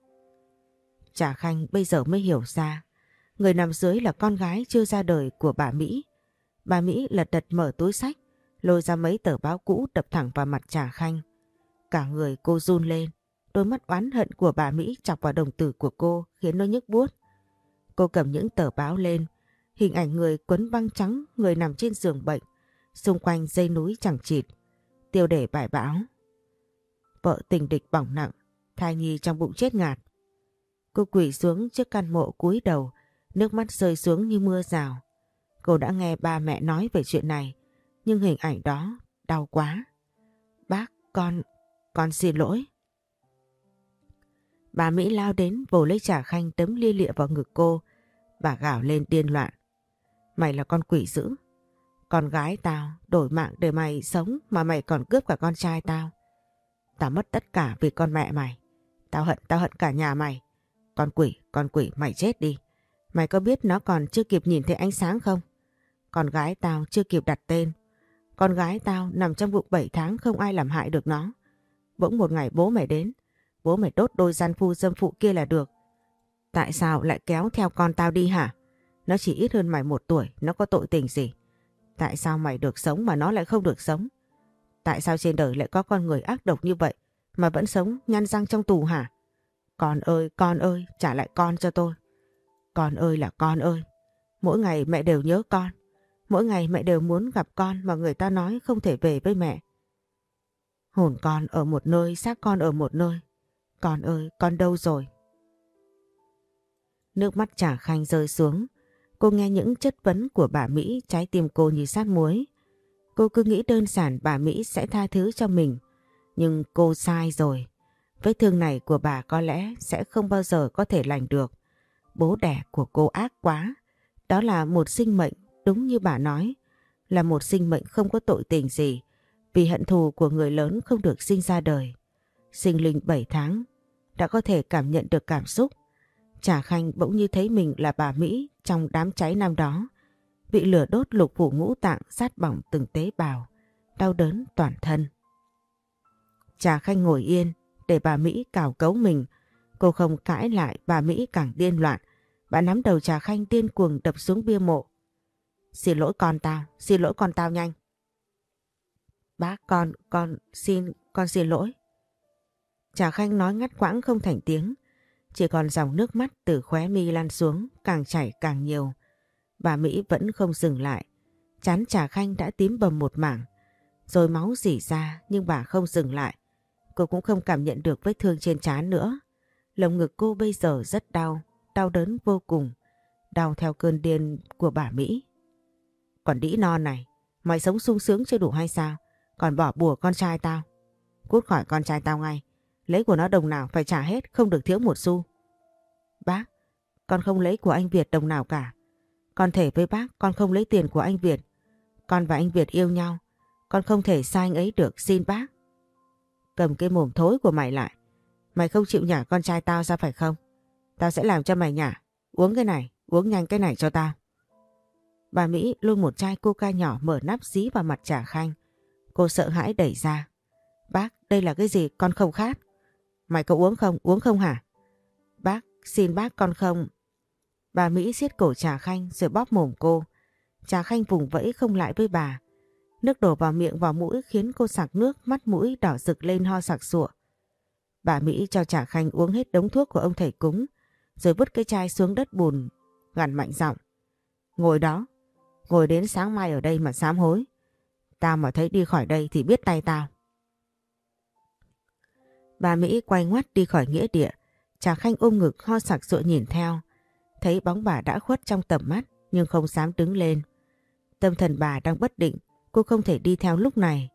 trà khanh bây giờ mới hiểu ra. Người nằm dưới là con gái chưa ra đời của bà Mỹ. Bà Mỹ lật đật mở túi sách, lôi ra mấy tờ báo cũ đập thẳng vào mặt Trà Khanh. Cả người cô run lên, đôi mắt oán hận của bà Mỹ chọc vào đồng tử của cô khiến nó nhức buốt. Cô cầm những tờ báo lên, hình ảnh người quấn băng trắng, người nằm trên giường bệnh, xung quanh dây núi chẳng chịt. Tiêu đề bài báo. Vợ tình địch bỏng nặng, thai nhi trong bụng chết ngạt. Cô quỳ xuống trước căn mộ cúi đầu, nước mắt rơi xuống như mưa rào. Cô đã nghe ba mẹ nói về chuyện này, nhưng hình ảnh đó đau quá. Bác, con, con xin lỗi. Bà Mỹ lao đến vồ lấy trà khanh tấm lia lịa vào ngực cô. Bà gào lên điên loạn. Mày là con quỷ dữ. Con gái tao đổi mạng để mày sống mà mày còn cướp cả con trai tao. Tao mất tất cả vì con mẹ mày. Tao hận, tao hận cả nhà mày. Con quỷ, con quỷ mày chết đi. Mày có biết nó còn chưa kịp nhìn thấy ánh sáng không? Con gái tao chưa kịp đặt tên. Con gái tao nằm trong bụng 7 tháng không ai làm hại được nó. Bỗng một ngày bố mày đến, bố mày đốt đôi gian phu dâm phụ kia là được. Tại sao lại kéo theo con tao đi hả? Nó chỉ ít hơn mày một tuổi, nó có tội tình gì? Tại sao mày được sống mà nó lại không được sống? Tại sao trên đời lại có con người ác độc như vậy mà vẫn sống nhăn răng trong tù hả? Con ơi, con ơi, trả lại con cho tôi. Con ơi là con ơi, mỗi ngày mẹ đều nhớ con. Mỗi ngày mẹ đều muốn gặp con mà người ta nói không thể về với mẹ. Hồn con ở một nơi, xác con ở một nơi. con ơi, con đâu rồi? Nước mắt trả Khanh rơi xuống. Cô nghe những chất vấn của bà Mỹ trái tim cô như sát muối. Cô cứ nghĩ đơn giản bà Mỹ sẽ tha thứ cho mình. Nhưng cô sai rồi. Vết thương này của bà có lẽ sẽ không bao giờ có thể lành được. Bố đẻ của cô ác quá. Đó là một sinh mệnh, đúng như bà nói. Là một sinh mệnh không có tội tình gì. Vì hận thù của người lớn không được sinh ra đời. Sinh linh 7 tháng, đã có thể cảm nhận được cảm xúc. Trà Khanh bỗng như thấy mình là bà Mỹ trong đám cháy năm đó. Bị lửa đốt lục phủ ngũ tạng sát bỏng từng tế bào. Đau đớn toàn thân. Trà Khanh ngồi yên để bà Mỹ cào cấu mình. Cô không cãi lại bà Mỹ càng điên loạn. Bà nắm đầu Trà Khanh điên cuồng đập xuống bia mộ. Xin lỗi con tao, xin lỗi con tao nhanh. Bác con, con xin, con xin lỗi. Trà Khanh nói ngắt quãng không thành tiếng. Chỉ còn dòng nước mắt từ khóe mi lan xuống, càng chảy càng nhiều. Bà Mỹ vẫn không dừng lại. Chán Trà Khanh đã tím bầm một mảng. Rồi máu dỉ ra nhưng bà không dừng lại. Cô cũng không cảm nhận được vết thương trên trán nữa. Lồng ngực cô bây giờ rất đau, đau đớn vô cùng. Đau theo cơn điên của bà Mỹ. Còn đĩ non này, mày sống sung sướng chưa đủ hay sao? Còn bỏ bùa con trai tao. Cút khỏi con trai tao ngay. Lấy của nó đồng nào phải trả hết, không được thiếu một xu. Bác, con không lấy của anh Việt đồng nào cả. Con thể với bác, con không lấy tiền của anh Việt. Con và anh Việt yêu nhau. Con không thể sai anh ấy được, xin bác. Cầm cái mồm thối của mày lại. Mày không chịu nhả con trai tao ra phải không? Tao sẽ làm cho mày nhả. Uống cái này, uống nhanh cái này cho tao. Bà Mỹ luôn một chai coca nhỏ mở nắp dí vào mặt trà khanh. Cô sợ hãi đẩy ra. Bác, đây là cái gì? Con không khát. Mày có uống không? Uống không hả? Bác, xin bác con không. Bà Mỹ siết cổ trà khanh rồi bóp mồm cô. Trà khanh vùng vẫy không lại với bà. Nước đổ vào miệng vào mũi khiến cô sặc nước mắt mũi đỏ rực lên ho sặc sụa. Bà Mỹ cho trà khanh uống hết đống thuốc của ông thầy cúng rồi vứt cái chai xuống đất bùn gằn mạnh giọng. Ngồi đó, ngồi đến sáng mai ở đây mà sám hối. Tao mà thấy đi khỏi đây thì biết tay tao. Bà Mỹ quay ngoắt đi khỏi nghĩa địa. Trà Khanh ôm ngực ho sặc sụa nhìn theo. Thấy bóng bà đã khuất trong tầm mắt nhưng không dám đứng lên. Tâm thần bà đang bất định, cô không thể đi theo lúc này.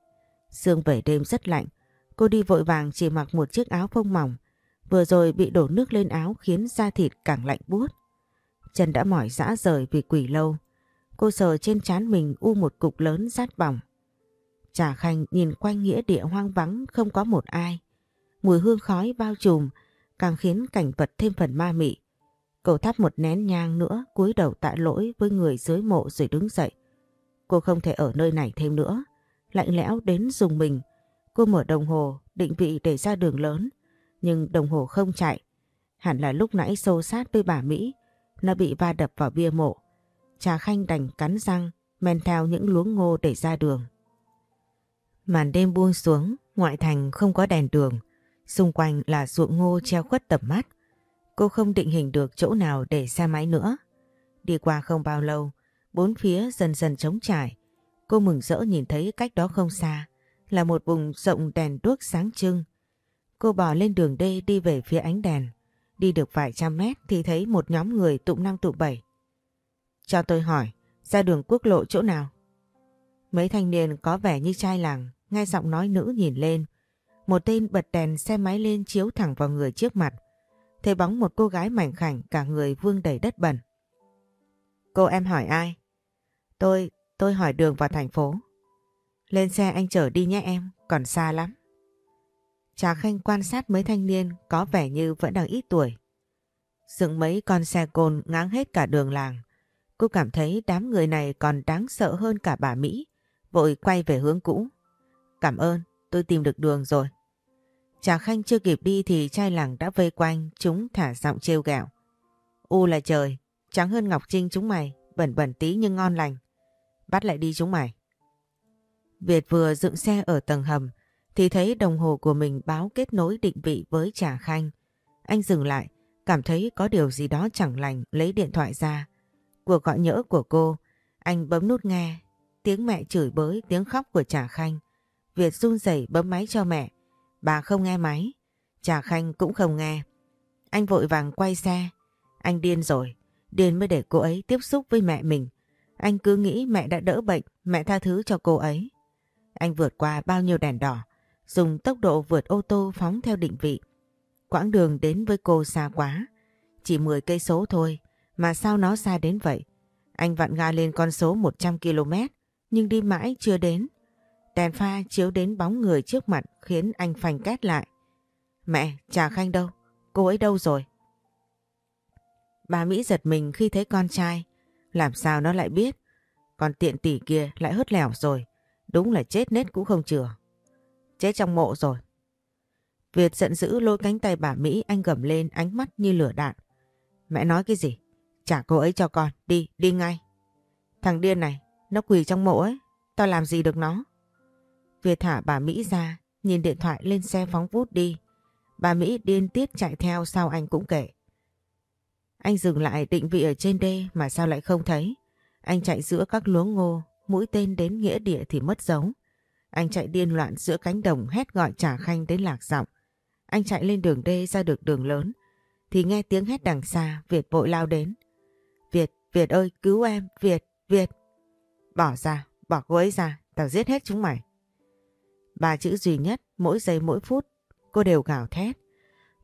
Sương về đêm rất lạnh, cô đi vội vàng chỉ mặc một chiếc áo phông mỏng. Vừa rồi bị đổ nước lên áo khiến da thịt càng lạnh buốt. Chân đã mỏi dã rời vì quỷ lâu. Cô sờ trên trán mình u một cục lớn rát bỏng. Trà Khanh nhìn quanh nghĩa địa hoang vắng, không có một ai. Mùi hương khói bao trùm, càng khiến cảnh vật thêm phần ma mị. Cậu thắp một nén nhang nữa, cúi đầu tạ lỗi với người dưới mộ rồi đứng dậy. Cô không thể ở nơi này thêm nữa. Lạnh lẽo đến dùng mình. Cô mở đồng hồ định vị để ra đường lớn. Nhưng đồng hồ không chạy. Hẳn là lúc nãy xô sát với bà Mỹ. Nó bị va đập vào bia mộ. Trà Khanh đành cắn răng men theo những luống ngô để ra đường. Màn đêm buông xuống, ngoại thành không có đèn đường. Xung quanh là ruộng ngô treo khuất tầm mắt. Cô không định hình được chỗ nào để xe máy nữa. Đi qua không bao lâu, bốn phía dần dần trống trải. Cô mừng rỡ nhìn thấy cách đó không xa là một vùng rộng đèn đuốc sáng trưng. Cô bỏ lên đường đê đi về phía ánh đèn. Đi được vài trăm mét thì thấy một nhóm người tụm năm tụ bảy. Cho tôi hỏi, ra đường quốc lộ chỗ nào? Mấy thanh niên có vẻ như trai làng, nghe giọng nói nữ nhìn lên. Một tên bật đèn xe máy lên chiếu thẳng vào người trước mặt. Thấy bóng một cô gái mảnh khảnh cả người vương đầy đất bẩn. Cô em hỏi ai? Tôi, tôi hỏi đường vào thành phố. Lên xe anh chở đi nhé em, còn xa lắm. Trà Khanh quan sát mấy thanh niên có vẻ như vẫn đang ít tuổi. Dựng mấy con xe côn ngáng hết cả đường làng. Cô cảm thấy đám người này còn đáng sợ hơn cả bà Mỹ, vội quay về hướng cũ. Cảm ơn, tôi tìm được đường rồi. Trà Khanh chưa kịp đi thì trai làng đã vây quanh, chúng thả giọng trêu gạo. U là trời, trắng hơn Ngọc Trinh chúng mày, bẩn bẩn tí nhưng ngon lành. Bắt lại đi chúng mày. Việt vừa dựng xe ở tầng hầm thì thấy đồng hồ của mình báo kết nối định vị với Trà Khanh. Anh dừng lại, cảm thấy có điều gì đó chẳng lành lấy điện thoại ra. Cuộc gọi nhỡ của cô, anh bấm nút nghe, tiếng mẹ chửi bới, tiếng khóc của Trà Khanh. Việt run rẩy bấm máy cho mẹ, bà không nghe máy. Trà Khanh cũng không nghe. Anh vội vàng quay xe. Anh điên rồi. Điên mới để cô ấy tiếp xúc với mẹ mình. Anh cứ nghĩ mẹ đã đỡ bệnh, mẹ tha thứ cho cô ấy. Anh vượt qua bao nhiêu đèn đỏ, dùng tốc độ vượt ô tô phóng theo định vị. Quãng đường đến với cô xa quá, chỉ 10 cây số thôi, mà sao nó xa đến vậy? Anh vặn ga lên con số 100 km, nhưng đi mãi chưa đến. Đèn pha chiếu đến bóng người trước mặt khiến anh phanh két lại. Mẹ, Trà Khanh đâu? Cô ấy đâu rồi? Bà Mỹ giật mình khi thấy con trai. Làm sao nó lại biết? Còn tiện tỷ kia lại hớt lẻo rồi. Đúng là chết nết cũng không chừa. Chết trong mộ rồi. Việt giận dữ lôi cánh tay bà Mỹ anh gầm lên ánh mắt như lửa đạn. Mẹ nói cái gì? Trả cô ấy cho con. Đi, đi ngay. Thằng điên này, nó quỳ trong mộ ấy. Tao làm gì được nó? Việt thả bà Mỹ ra, nhìn điện thoại lên xe phóng vút đi. Bà Mỹ điên tiết chạy theo sau anh cũng kể. Anh dừng lại định vị ở trên đê mà sao lại không thấy. Anh chạy giữa các luống ngô, mũi tên đến nghĩa địa thì mất dấu. Anh chạy điên loạn giữa cánh đồng hét gọi trả khanh đến lạc giọng. Anh chạy lên đường đê ra được đường lớn. Thì nghe tiếng hét đằng xa, Việt vội lao đến. Việt, Việt ơi, cứu em, Việt, Việt. Bỏ ra, bỏ cô ấy ra, tao giết hết chúng mày. Ba chữ duy nhất, mỗi giây mỗi phút, cô đều gào thét.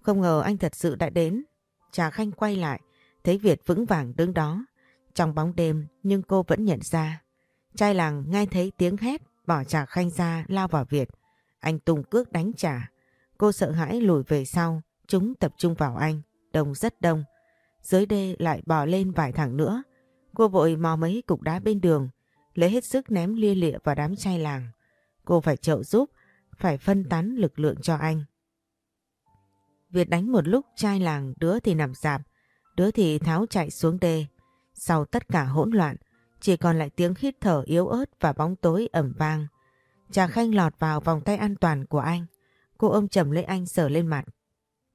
Không ngờ anh thật sự đã đến. Trà Khanh quay lại, thấy Việt vững vàng đứng đó. Trong bóng đêm, nhưng cô vẫn nhận ra. Trai làng nghe thấy tiếng hét, bỏ Trà Khanh ra, lao vào Việt. Anh tung cước đánh trả. Cô sợ hãi lùi về sau, chúng tập trung vào anh, đông rất đông. Dưới đê lại bò lên vài thẳng nữa. Cô vội mò mấy cục đá bên đường, lấy hết sức ném lia lịa vào đám trai làng. Cô phải trợ giúp, phải phân tán lực lượng cho anh. Việt đánh một lúc trai làng đứa thì nằm dạp, đứa thì tháo chạy xuống đê. Sau tất cả hỗn loạn, chỉ còn lại tiếng hít thở yếu ớt và bóng tối ẩm vang. Trà Khanh lọt vào vòng tay an toàn của anh. Cô ôm chầm lấy anh sờ lên mặt.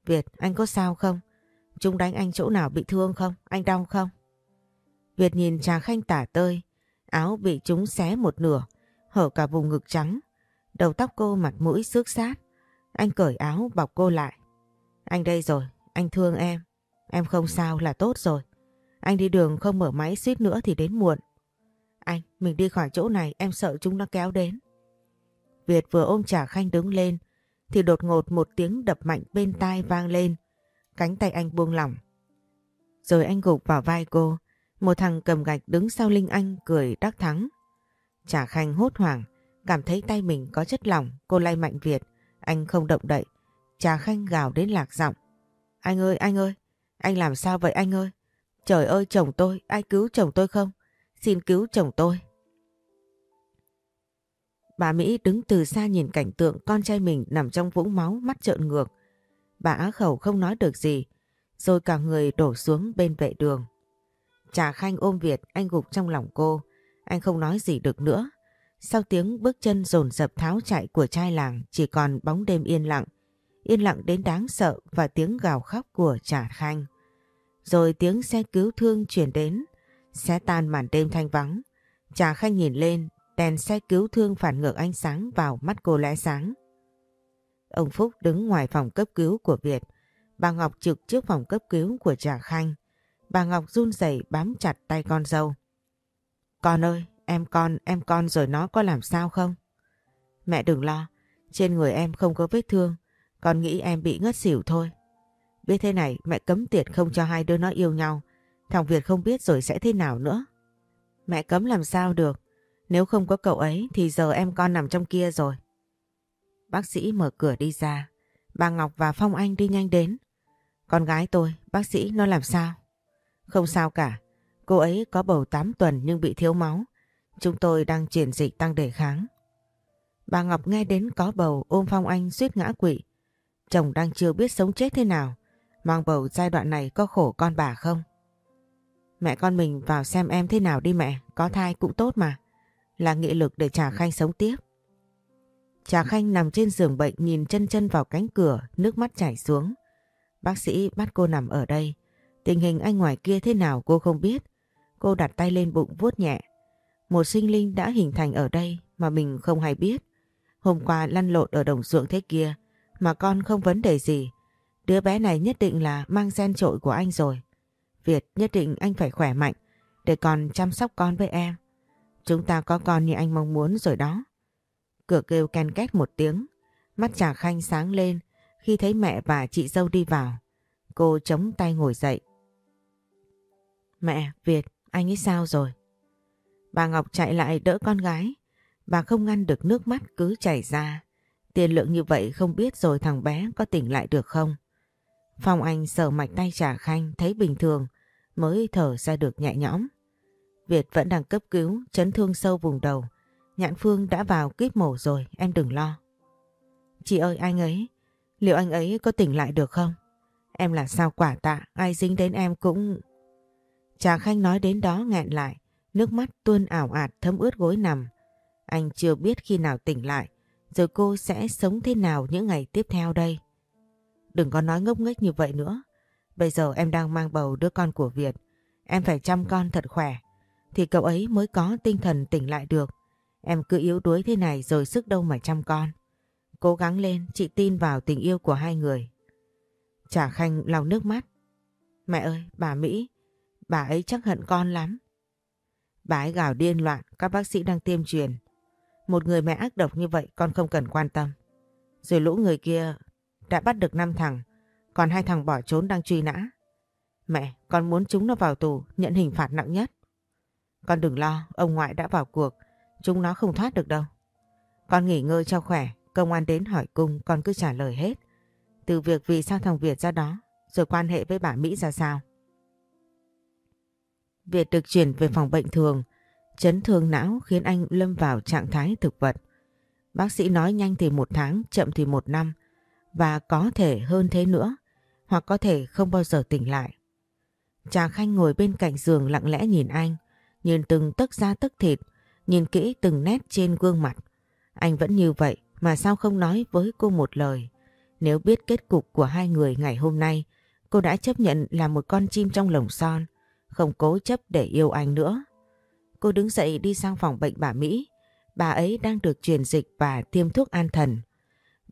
Việt, anh có sao không? Chúng đánh anh chỗ nào bị thương không? Anh đau không? Việt nhìn Trà Khanh tả tơi. Áo bị chúng xé một nửa, hở cả vùng ngực trắng. Đầu tóc cô mặt mũi xước sát. Anh cởi áo bọc cô lại. Anh đây rồi, anh thương em. Em không sao là tốt rồi. Anh đi đường không mở máy suýt nữa thì đến muộn. Anh, mình đi khỏi chỗ này em sợ chúng nó kéo đến. Việt vừa ôm trả khanh đứng lên thì đột ngột một tiếng đập mạnh bên tai vang lên. Cánh tay anh buông lỏng. Rồi anh gục vào vai cô. Một thằng cầm gạch đứng sau lưng anh cười đắc thắng. Trả khanh hốt hoảng, cảm thấy tay mình có chất lỏng, cô lay mạnh Việt. Anh không động đậy. Trà khanh gào đến lạc giọng. Anh ơi, anh ơi, anh làm sao vậy anh ơi? Trời ơi chồng tôi, ai cứu chồng tôi không? Xin cứu chồng tôi. Bà Mỹ đứng từ xa nhìn cảnh tượng con trai mình nằm trong vũng máu mắt trợn ngược. Bà Á Khẩu không nói được gì, rồi cả người đổ xuống bên vệ đường. Trà Khanh ôm Việt, anh gục trong lòng cô. Anh không nói gì được nữa. Sau tiếng bước chân dồn dập tháo chạy của trai làng chỉ còn bóng đêm yên lặng. Yên lặng đến đáng sợ và tiếng gào khóc của Trà Khanh. Rồi tiếng xe cứu thương chuyển đến, sẽ tan màn đêm thanh vắng. Trà Khanh nhìn lên, đèn xe cứu thương phản ngược ánh sáng vào mắt cô lẽ sáng. Ông Phúc đứng ngoài phòng cấp cứu của Việt, bà Ngọc trực trước phòng cấp cứu của Trà Khanh. Bà Ngọc run rẩy bám chặt tay con dâu. Con ơi, em con, em con rồi nó có làm sao không? Mẹ đừng lo, trên người em không có vết thương, con nghĩ em bị ngất xỉu thôi. Biết thế này mẹ cấm tiệt không cho hai đứa nó yêu nhau. Thằng Việt không biết rồi sẽ thế nào nữa. Mẹ cấm làm sao được. Nếu không có cậu ấy thì giờ em con nằm trong kia rồi. Bác sĩ mở cửa đi ra. Bà Ngọc và Phong Anh đi nhanh đến. Con gái tôi, bác sĩ nó làm sao? Không sao cả. Cô ấy có bầu 8 tuần nhưng bị thiếu máu. Chúng tôi đang chuyển dịch tăng đề kháng. Bà Ngọc nghe đến có bầu ôm Phong Anh suýt ngã quỵ. Chồng đang chưa biết sống chết thế nào. Mang bầu giai đoạn này có khổ con bà không? Mẹ con mình vào xem em thế nào đi mẹ, có thai cũng tốt mà. Là nghị lực để Trà Khanh sống tiếp. Trà Khanh nằm trên giường bệnh nhìn chân chân vào cánh cửa, nước mắt chảy xuống. Bác sĩ bắt cô nằm ở đây. Tình hình anh ngoài kia thế nào cô không biết. Cô đặt tay lên bụng vuốt nhẹ. Một sinh linh đã hình thành ở đây mà mình không hay biết. Hôm qua lăn lộn ở đồng ruộng thế kia mà con không vấn đề gì. Đứa bé này nhất định là mang gen trội của anh rồi. Việt nhất định anh phải khỏe mạnh để còn chăm sóc con với em. Chúng ta có con như anh mong muốn rồi đó. Cửa kêu ken két một tiếng. Mắt trà khanh sáng lên khi thấy mẹ và chị dâu đi vào. Cô chống tay ngồi dậy. Mẹ, Việt, anh ấy sao rồi? Bà Ngọc chạy lại đỡ con gái. Bà không ngăn được nước mắt cứ chảy ra. Tiền lượng như vậy không biết rồi thằng bé có tỉnh lại được không? Phong Anh sờ mạch tay trà khanh thấy bình thường mới thở ra được nhẹ nhõm. Việt vẫn đang cấp cứu, chấn thương sâu vùng đầu. Nhãn Phương đã vào kíp mổ rồi, em đừng lo. Chị ơi anh ấy, liệu anh ấy có tỉnh lại được không? Em là sao quả tạ, ai dính đến em cũng... Trà Khanh nói đến đó nghẹn lại, nước mắt tuôn ảo ạt thấm ướt gối nằm. Anh chưa biết khi nào tỉnh lại, rồi cô sẽ sống thế nào những ngày tiếp theo đây. Đừng có nói ngốc nghếch như vậy nữa. Bây giờ em đang mang bầu đứa con của Việt. Em phải chăm con thật khỏe. Thì cậu ấy mới có tinh thần tỉnh lại được. Em cứ yếu đuối thế này rồi sức đâu mà chăm con. Cố gắng lên, chị tin vào tình yêu của hai người. Trả Khanh lau nước mắt. Mẹ ơi, bà Mỹ, bà ấy chắc hận con lắm. Bà ấy gào điên loạn, các bác sĩ đang tiêm truyền. Một người mẹ ác độc như vậy con không cần quan tâm. Rồi lũ người kia đã bắt được năm thằng, còn hai thằng bỏ trốn đang truy nã. Mẹ, con muốn chúng nó vào tù, nhận hình phạt nặng nhất. Con đừng lo, ông ngoại đã vào cuộc, chúng nó không thoát được đâu. Con nghỉ ngơi cho khỏe, công an đến hỏi cung con cứ trả lời hết. Từ việc vì sao thằng Việt ra đó, rồi quan hệ với bà Mỹ ra sao. Việt được chuyển về phòng bệnh thường, chấn thương não khiến anh lâm vào trạng thái thực vật. Bác sĩ nói nhanh thì một tháng, chậm thì một năm, và có thể hơn thế nữa, hoặc có thể không bao giờ tỉnh lại. Trà Khanh ngồi bên cạnh giường lặng lẽ nhìn anh, nhìn từng tấc da tấc thịt, nhìn kỹ từng nét trên gương mặt. Anh vẫn như vậy mà sao không nói với cô một lời. Nếu biết kết cục của hai người ngày hôm nay, cô đã chấp nhận là một con chim trong lồng son, không cố chấp để yêu anh nữa. Cô đứng dậy đi sang phòng bệnh bà Mỹ. Bà ấy đang được truyền dịch và tiêm thuốc an thần.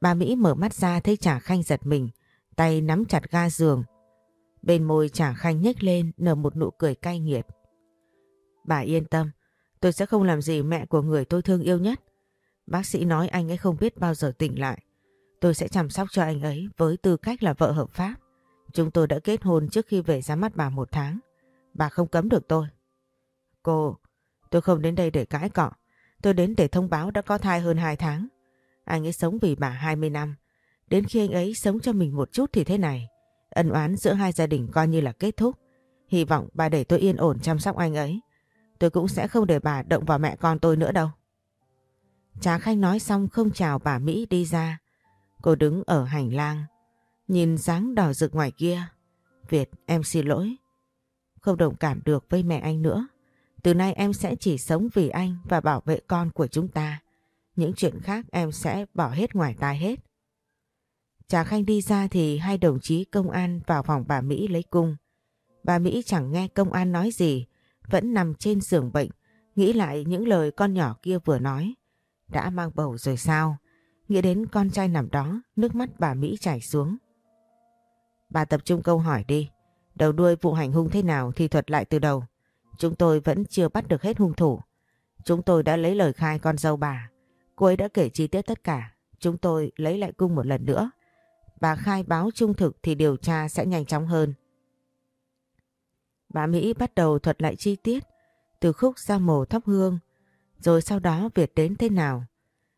Bà Mỹ mở mắt ra thấy Trà Khanh giật mình, tay nắm chặt ga giường. Bên môi chả Khanh nhếch lên nở một nụ cười cay nghiệt. Bà yên tâm, tôi sẽ không làm gì mẹ của người tôi thương yêu nhất. Bác sĩ nói anh ấy không biết bao giờ tỉnh lại. Tôi sẽ chăm sóc cho anh ấy với tư cách là vợ hợp pháp. Chúng tôi đã kết hôn trước khi về ra mắt bà một tháng. Bà không cấm được tôi. Cô, tôi không đến đây để cãi cọ. Tôi đến để thông báo đã có thai hơn 2 tháng. Anh ấy sống vì bà 20 năm. Đến khi anh ấy sống cho mình một chút thì thế này. Ân oán giữa hai gia đình coi như là kết thúc. Hy vọng bà để tôi yên ổn chăm sóc anh ấy. Tôi cũng sẽ không để bà động vào mẹ con tôi nữa đâu. Trà Khanh nói xong không chào bà Mỹ đi ra. Cô đứng ở hành lang. Nhìn dáng đỏ rực ngoài kia. Việt, em xin lỗi. Không đồng cảm được với mẹ anh nữa. Từ nay em sẽ chỉ sống vì anh và bảo vệ con của chúng ta. Những chuyện khác em sẽ bỏ hết ngoài tai hết. Trà Khanh đi ra thì hai đồng chí công an vào phòng bà Mỹ lấy cung. Bà Mỹ chẳng nghe công an nói gì, vẫn nằm trên giường bệnh, nghĩ lại những lời con nhỏ kia vừa nói. Đã mang bầu rồi sao? Nghĩ đến con trai nằm đó, nước mắt bà Mỹ chảy xuống. Bà tập trung câu hỏi đi. Đầu đuôi vụ hành hung thế nào thì thuật lại từ đầu. Chúng tôi vẫn chưa bắt được hết hung thủ. Chúng tôi đã lấy lời khai con dâu bà. Cô ấy đã kể chi tiết tất cả. Chúng tôi lấy lại cung một lần nữa. Bà khai báo trung thực thì điều tra sẽ nhanh chóng hơn. Bà Mỹ bắt đầu thuật lại chi tiết từ khúc ra mổ thắp hương rồi sau đó Việt đến thế nào.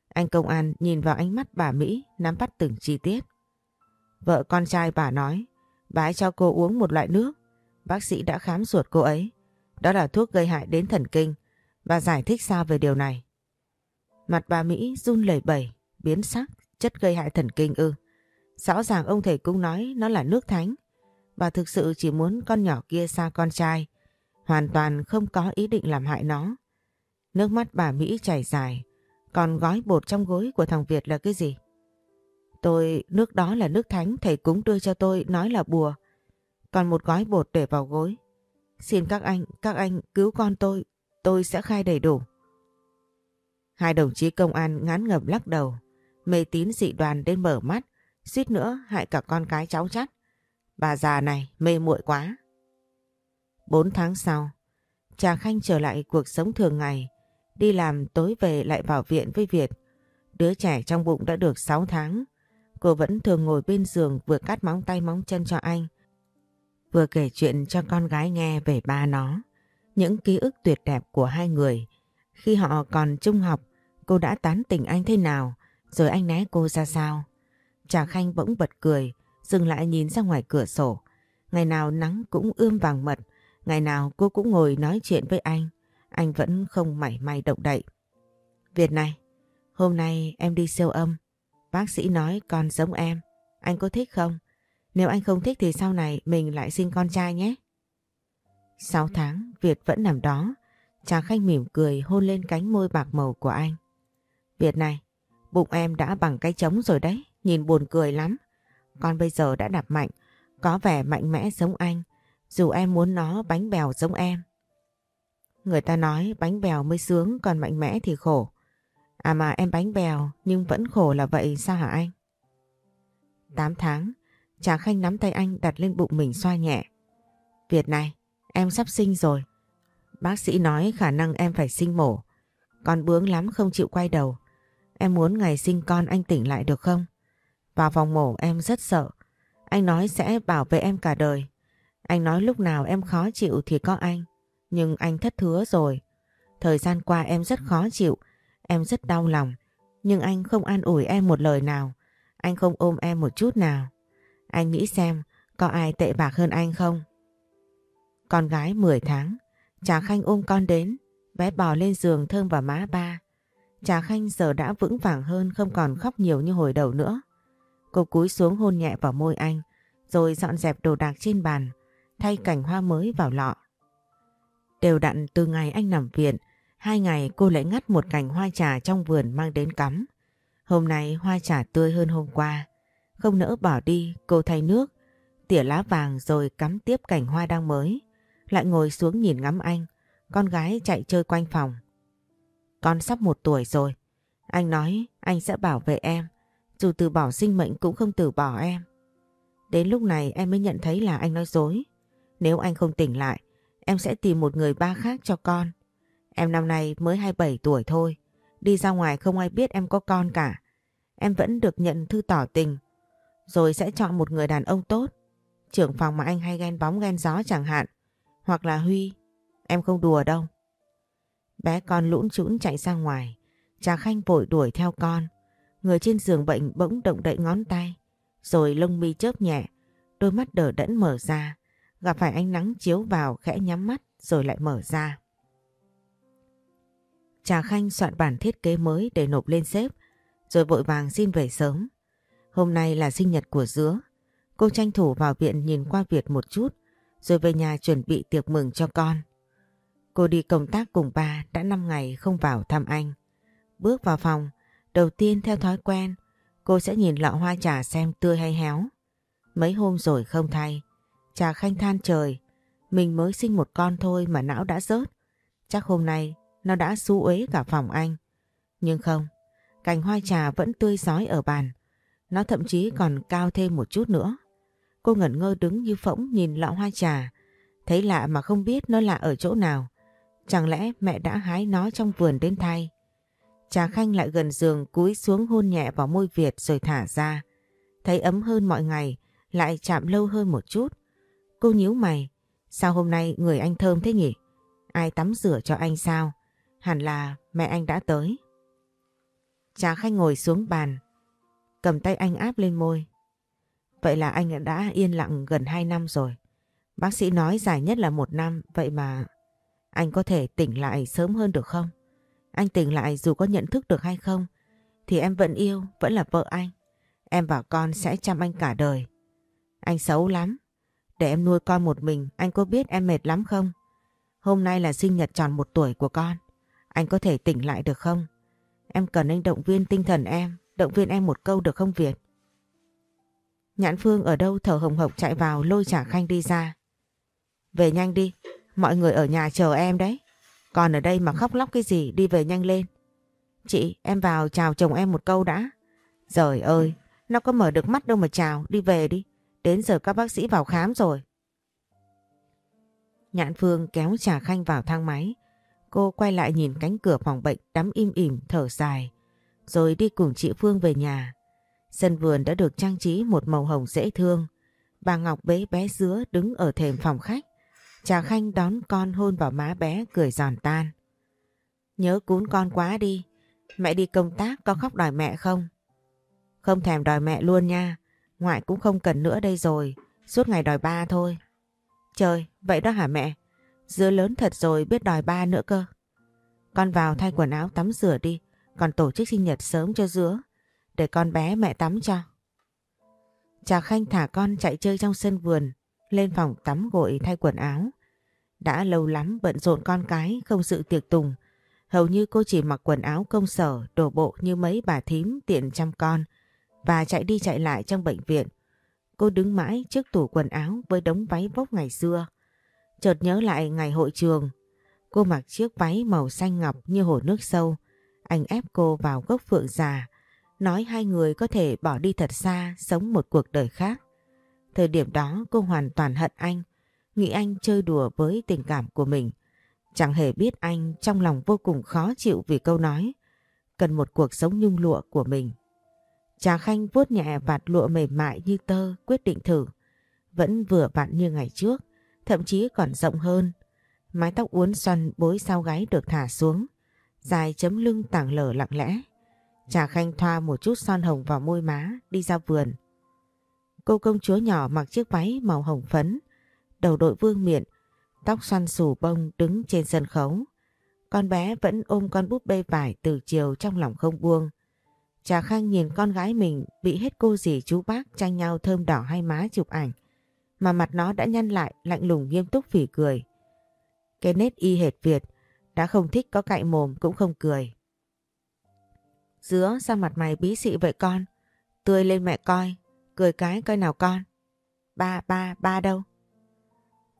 Anh công an nhìn vào ánh mắt bà Mỹ nắm bắt từng chi tiết. Vợ con trai bà nói bà ấy cho cô uống một loại nước. Bác sĩ đã khám ruột cô ấy. Đó là thuốc gây hại đến thần kinh và giải thích sao về điều này. Mặt bà Mỹ run lẩy bẩy, biến sắc, chất gây hại thần kinh ư. Rõ ràng ông thầy cũng nói nó là nước thánh. Bà thực sự chỉ muốn con nhỏ kia xa con trai, hoàn toàn không có ý định làm hại nó. Nước mắt bà Mỹ chảy dài, còn gói bột trong gối của thằng Việt là cái gì? Tôi, nước đó là nước thánh thầy cúng đưa cho tôi nói là bùa. Còn một gói bột để vào gối. Xin các anh, các anh cứu con tôi, tôi sẽ khai đầy đủ. Hai đồng chí công an ngán ngẩm lắc đầu, mê tín dị đoàn đến mở mắt, suýt nữa hại cả con cái cháu chắt. Bà già này mê muội quá. Bốn tháng sau, Trà Khanh trở lại cuộc sống thường ngày, đi làm tối về lại vào viện với Việt. Đứa trẻ trong bụng đã được 6 tháng, cô vẫn thường ngồi bên giường vừa cắt móng tay móng chân cho anh, vừa kể chuyện cho con gái nghe về ba nó. Những ký ức tuyệt đẹp của hai người. Khi họ còn trung học, cô đã tán tỉnh anh thế nào, rồi anh né cô ra sao. Trà Khanh bỗng bật cười, dừng lại nhìn ra ngoài cửa sổ. Ngày nào nắng cũng ươm vàng mật, ngày nào cô cũng ngồi nói chuyện với anh. Anh vẫn không mảy may động đậy. Việt này, hôm nay em đi siêu âm. Bác sĩ nói con giống em. Anh có thích không? Nếu anh không thích thì sau này mình lại sinh con trai nhé. 6 tháng Việt vẫn nằm đó. Trà Khanh mỉm cười hôn lên cánh môi bạc màu của anh. Việt này, bụng em đã bằng cái trống rồi đấy, nhìn buồn cười lắm. Con bây giờ đã đạp mạnh, có vẻ mạnh mẽ giống anh, dù em muốn nó bánh bèo giống em. Người ta nói bánh bèo mới sướng còn mạnh mẽ thì khổ. À mà em bánh bèo nhưng vẫn khổ là vậy sao hả anh? 8 tháng, Chàng Khanh nắm tay anh đặt lên bụng mình xoa nhẹ. Việt này, em sắp sinh rồi. Bác sĩ nói khả năng em phải sinh mổ. Con bướng lắm không chịu quay đầu. Em muốn ngày sinh con anh tỉnh lại được không? Vào vòng mổ em rất sợ. Anh nói sẽ bảo vệ em cả đời. Anh nói lúc nào em khó chịu thì có anh. Nhưng anh thất hứa rồi. Thời gian qua em rất khó chịu. Em rất đau lòng. Nhưng anh không an ủi em một lời nào. Anh không ôm em một chút nào. Anh nghĩ xem có ai tệ bạc hơn anh không? Con gái 10 tháng, Trà Khanh ôm con đến, bé bò lên giường thơm vào má ba. Trà Khanh giờ đã vững vàng hơn không còn khóc nhiều như hồi đầu nữa. Cô cúi xuống hôn nhẹ vào môi anh, rồi dọn dẹp đồ đạc trên bàn, thay cảnh hoa mới vào lọ. Đều đặn từ ngày anh nằm viện, hai ngày cô lại ngắt một cành hoa trà trong vườn mang đến cắm. Hôm nay hoa trà tươi hơn hôm qua. Không nỡ bỏ đi, cô thay nước, tỉa lá vàng rồi cắm tiếp cành hoa đang mới. Lại ngồi xuống nhìn ngắm anh, con gái chạy chơi quanh phòng. Con sắp một tuổi rồi, anh nói anh sẽ bảo vệ em, dù từ bỏ sinh mệnh cũng không từ bỏ em. Đến lúc này em mới nhận thấy là anh nói dối. Nếu anh không tỉnh lại, em sẽ tìm một người ba khác cho con. Em năm nay mới 27 tuổi thôi, đi ra ngoài không ai biết em có con cả. Em vẫn được nhận thư tỏ tình, rồi sẽ chọn một người đàn ông tốt. Trưởng phòng mà anh hay ghen bóng ghen gió chẳng hạn. Hoặc là Huy. Em không đùa đâu. Bé con lũn trũn chạy ra ngoài. Trà Khanh vội đuổi theo con. Người trên giường bệnh bỗng động đậy ngón tay. Rồi lông mi chớp nhẹ. Đôi mắt đờ đẫn mở ra. Gặp phải ánh nắng chiếu vào khẽ nhắm mắt rồi lại mở ra. Trà Khanh soạn bản thiết kế mới để nộp lên sếp. Rồi vội vàng xin về sớm. Hôm nay là sinh nhật của Dứa. Cô tranh thủ vào viện nhìn qua Việt một chút rồi về nhà chuẩn bị tiệc mừng cho con. Cô đi công tác cùng ba đã 5 ngày không vào thăm anh. Bước vào phòng, đầu tiên theo thói quen, cô sẽ nhìn lọ hoa trà xem tươi hay héo. Mấy hôm rồi không thay, trà khanh than trời, mình mới sinh một con thôi mà não đã rớt. Chắc hôm nay nó đã xu uế cả phòng anh. Nhưng không, cành hoa trà vẫn tươi giói ở bàn. Nó thậm chí còn cao thêm một chút nữa. Cô ngẩn ngơ đứng như phỗng nhìn lọ hoa trà. Thấy lạ mà không biết nó lạ ở chỗ nào. Chẳng lẽ mẹ đã hái nó trong vườn đến thay? Trà Khanh lại gần giường cúi xuống hôn nhẹ vào môi Việt rồi thả ra. Thấy ấm hơn mọi ngày, lại chạm lâu hơn một chút. Cô nhíu mày, sao hôm nay người anh thơm thế nhỉ? Ai tắm rửa cho anh sao? Hẳn là mẹ anh đã tới. Trà Khanh ngồi xuống bàn, cầm tay anh áp lên môi. Vậy là anh đã yên lặng gần 2 năm rồi. Bác sĩ nói dài nhất là một năm, vậy mà anh có thể tỉnh lại sớm hơn được không? Anh tỉnh lại dù có nhận thức được hay không, thì em vẫn yêu, vẫn là vợ anh. Em và con sẽ chăm anh cả đời. Anh xấu lắm. Để em nuôi con một mình, anh có biết em mệt lắm không? Hôm nay là sinh nhật tròn một tuổi của con. Anh có thể tỉnh lại được không? Em cần anh động viên tinh thần em, động viên em một câu được không Việt? Nhãn Phương ở đâu thở hồng hộc chạy vào lôi trả khanh đi ra. Về nhanh đi, mọi người ở nhà chờ em đấy. Còn ở đây mà khóc lóc cái gì, đi về nhanh lên. Chị, em vào chào chồng em một câu đã. Trời ơi, Nó có mở được mắt đâu mà chào, đi về đi. Đến giờ các bác sĩ vào khám rồi. Nhạn Phương kéo Trà Khanh vào thang máy. Cô quay lại nhìn cánh cửa phòng bệnh đắm im ỉm thở dài. Rồi đi cùng chị Phương về nhà. Sân vườn đã được trang trí một màu hồng dễ thương. Bà Ngọc bế bé dứa đứng ở thềm phòng khách. Trà Khanh đón con hôn vào má bé cười giòn tan. Nhớ cún con quá đi. Mẹ đi công tác có khóc đòi mẹ không? Không thèm đòi mẹ luôn nha. Ngoại cũng không cần nữa đây rồi. Suốt ngày đòi ba thôi. Trời, vậy đó hả mẹ? Dứa lớn thật rồi biết đòi ba nữa cơ. Con vào thay quần áo tắm rửa đi. Còn tổ chức sinh nhật sớm cho dứa. Để con bé mẹ tắm cho. Trà Khanh thả con chạy chơi trong sân vườn. Lên phòng tắm gội thay quần áo. Đã lâu lắm bận rộn con cái không sự tiệc tùng. Hầu như cô chỉ mặc quần áo công sở đổ bộ như mấy bà thím tiện chăm con và chạy đi chạy lại trong bệnh viện. Cô đứng mãi trước tủ quần áo với đống váy vóc ngày xưa. Chợt nhớ lại ngày hội trường. Cô mặc chiếc váy màu xanh ngọc như hồ nước sâu. Anh ép cô vào gốc phượng già. Nói hai người có thể bỏ đi thật xa, sống một cuộc đời khác. Thời điểm đó cô hoàn toàn hận anh. Nghĩ anh chơi đùa với tình cảm của mình. Chẳng hề biết anh trong lòng vô cùng khó chịu vì câu nói. Cần một cuộc sống nhung lụa của mình. Trà Khanh vuốt nhẹ vạt lụa mềm mại như tơ quyết định thử. Vẫn vừa vặn như ngày trước, thậm chí còn rộng hơn. Mái tóc uốn xoăn bối sau gáy được thả xuống, dài chấm lưng tảng lở lặng lẽ. Trà Khanh thoa một chút son hồng vào môi má, đi ra vườn. Cô công chúa nhỏ mặc chiếc váy màu hồng phấn, đầu đội vương miện, tóc xoăn xù bông đứng trên sân khấu. Con bé vẫn ôm con búp bê vải từ chiều trong lòng không buông. Trà Khanh nhìn con gái mình bị hết cô dì chú bác tranh nhau thơm đỏ hai má chụp ảnh. Mà mặt nó đã nhăn lại lạnh lùng nghiêm túc phỉ cười. Cái nét y hệt Việt đã không thích có cạnh mồm cũng không cười. Dứa sao mặt mày bí xị vậy con? Tươi lên mẹ coi, cười cái coi nào con. Ba, ba, ba đâu?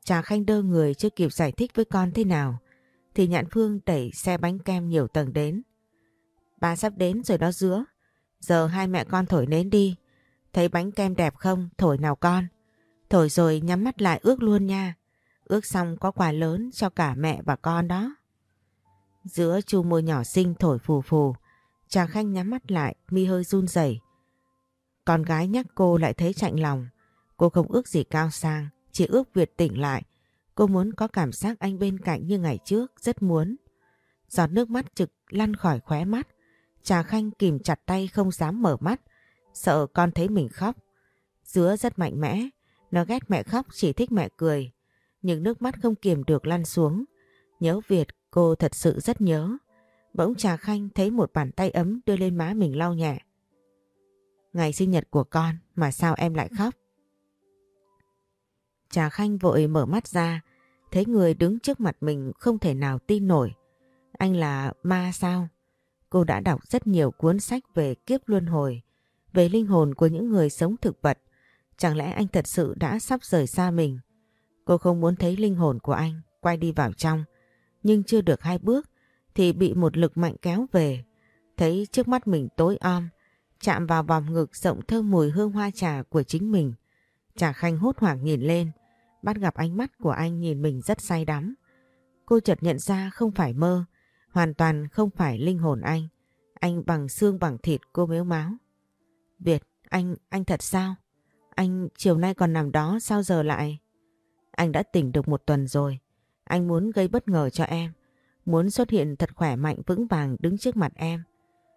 Trà Khanh đơ người chưa kịp giải thích với con thế nào. Thì Nhạn Phương đẩy xe bánh kem nhiều tầng đến. Ba sắp đến rồi đó Dứa. Giờ hai mẹ con thổi nến đi. Thấy bánh kem đẹp không? Thổi nào con. Thổi rồi nhắm mắt lại ước luôn nha. Ước xong có quà lớn cho cả mẹ và con đó. Giữa chu môi nhỏ xinh thổi phù phù. Trà Khanh nhắm mắt lại, mi hơi run rẩy. Con gái nhắc cô lại thấy chạnh lòng. Cô không ước gì cao sang, chỉ ước Việt tỉnh lại. Cô muốn có cảm giác anh bên cạnh như ngày trước, rất muốn. Giọt nước mắt trực lăn khỏi khóe mắt. Trà Khanh kìm chặt tay không dám mở mắt, sợ con thấy mình khóc. Dứa rất mạnh mẽ, nó ghét mẹ khóc chỉ thích mẹ cười. Nhưng nước mắt không kiềm được lăn xuống. Nhớ Việt cô thật sự rất nhớ. Bỗng Trà Khanh thấy một bàn tay ấm đưa lên má mình lau nhẹ. Ngày sinh nhật của con mà sao em lại khóc? Trà Khanh vội mở mắt ra, thấy người đứng trước mặt mình không thể nào tin nổi. Anh là ma sao? Cô đã đọc rất nhiều cuốn sách về kiếp luân hồi, về linh hồn của những người sống thực vật. Chẳng lẽ anh thật sự đã sắp rời xa mình? Cô không muốn thấy linh hồn của anh quay đi vào trong, nhưng chưa được hai bước thì bị một lực mạnh kéo về. Thấy trước mắt mình tối om, chạm vào vòng ngực rộng thơm mùi hương hoa trà của chính mình. Trà Khanh hốt hoảng nhìn lên, bắt gặp ánh mắt của anh nhìn mình rất say đắm. Cô chợt nhận ra không phải mơ, Hoàn toàn không phải linh hồn anh. Anh bằng xương bằng thịt cô mếu máu. Việt, anh, anh thật sao? Anh chiều nay còn nằm đó sao giờ lại? Anh đã tỉnh được một tuần rồi. Anh muốn gây bất ngờ cho em. Muốn xuất hiện thật khỏe mạnh vững vàng đứng trước mặt em.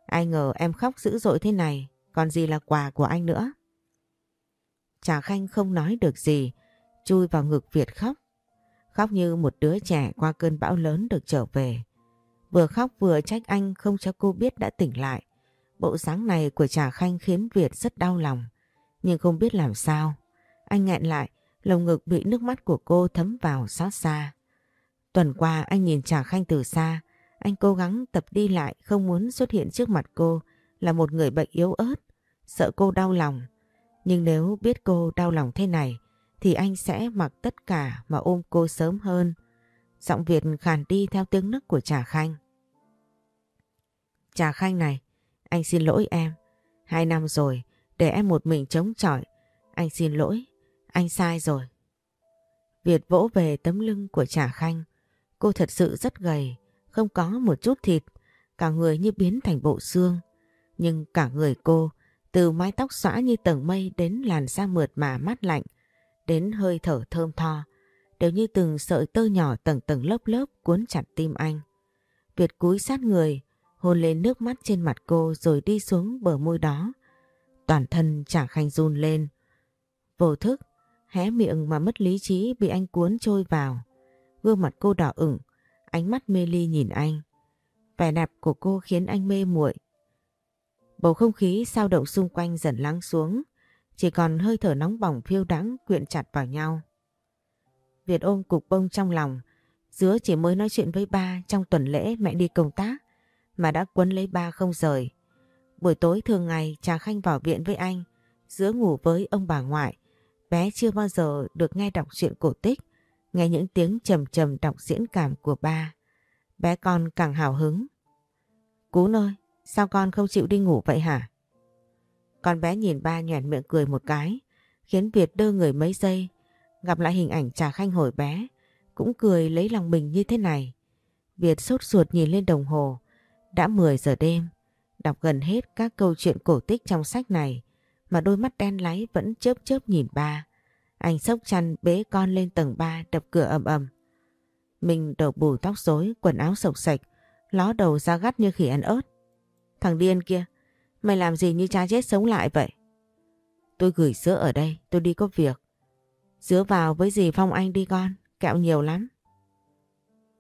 Ai ngờ em khóc dữ dội thế này. Còn gì là quà của anh nữa? Trà Khanh không nói được gì. Chui vào ngực Việt khóc. Khóc như một đứa trẻ qua cơn bão lớn được trở về. Vừa khóc vừa trách anh không cho cô biết đã tỉnh lại. Bộ dáng này của Trà Khanh khiến Việt rất đau lòng. Nhưng không biết làm sao. Anh nghẹn lại, lồng ngực bị nước mắt của cô thấm vào xót xa. Tuần qua anh nhìn Trà Khanh từ xa. Anh cố gắng tập đi lại không muốn xuất hiện trước mặt cô là một người bệnh yếu ớt. Sợ cô đau lòng. Nhưng nếu biết cô đau lòng thế này thì anh sẽ mặc tất cả mà ôm cô sớm hơn. Giọng Việt khàn đi theo tiếng nức của Trà Khanh. Trà Khanh này, anh xin lỗi em. Hai năm rồi, để em một mình chống chọi. Anh xin lỗi, anh sai rồi. Việt vỗ về tấm lưng của Trà Khanh. Cô thật sự rất gầy, không có một chút thịt, cả người như biến thành bộ xương. Nhưng cả người cô, từ mái tóc xõa như tầng mây đến làn da mượt mà mát lạnh, đến hơi thở thơm tho, đều như từng sợi tơ nhỏ tầng tầng lớp lớp cuốn chặt tim anh. tuyệt cúi sát người, hôn lên nước mắt trên mặt cô rồi đi xuống bờ môi đó. Toàn thân chả khanh run lên. Vô thức, hé miệng mà mất lý trí bị anh cuốn trôi vào. Gương mặt cô đỏ ửng, ánh mắt mê ly nhìn anh. Vẻ đẹp của cô khiến anh mê muội. Bầu không khí sao động xung quanh dần lắng xuống, chỉ còn hơi thở nóng bỏng phiêu đắng quyện chặt vào nhau. Việt ôm cục bông trong lòng, Dứa chỉ mới nói chuyện với ba trong tuần lễ mẹ đi công tác mà đã quấn lấy ba không rời. Buổi tối thường ngày Trà Khanh vào viện với anh, Dứa ngủ với ông bà ngoại. Bé chưa bao giờ được nghe đọc chuyện cổ tích, nghe những tiếng trầm trầm đọc diễn cảm của ba. Bé con càng hào hứng. Cú nơi, sao con không chịu đi ngủ vậy hả? Con bé nhìn ba nhoẻn miệng cười một cái, khiến Việt đơ người mấy giây, gặp lại hình ảnh Trà Khanh hồi bé, cũng cười lấy lòng mình như thế này. Việt sốt ruột nhìn lên đồng hồ, đã 10 giờ đêm, đọc gần hết các câu chuyện cổ tích trong sách này mà đôi mắt đen láy vẫn chớp chớp nhìn ba. Anh sốc chăn bế con lên tầng 3 đập cửa ầm ầm. Mình đầu bù tóc rối, quần áo sộc sạch, ló đầu ra gắt như khỉ ăn ớt. Thằng điên kia, mày làm gì như cha chết sống lại vậy? Tôi gửi sữa ở đây, tôi đi có việc. Sữa vào với dì Phong Anh đi con, kẹo nhiều lắm.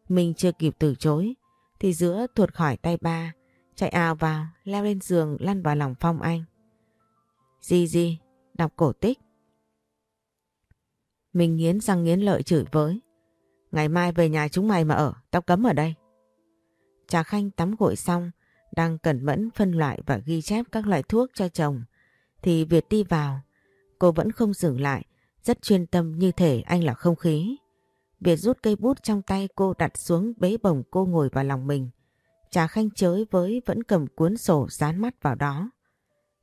Mình chưa kịp từ chối, thì giữa tuột khỏi tay ba, chạy ào vào, leo lên giường lăn vào lòng Phong Anh. Gì gì, đọc cổ tích. Mình nghiến răng nghiến lợi chửi với. Ngày mai về nhà chúng mày mà ở, tao cấm ở đây. Trà Khanh tắm gội xong, đang cẩn mẫn phân loại và ghi chép các loại thuốc cho chồng. Thì Việt đi vào, cô vẫn không dừng lại, rất chuyên tâm như thể anh là không khí. Việt rút cây bút trong tay cô đặt xuống bế bồng cô ngồi vào lòng mình. Trà Khanh chới với vẫn cầm cuốn sổ dán mắt vào đó.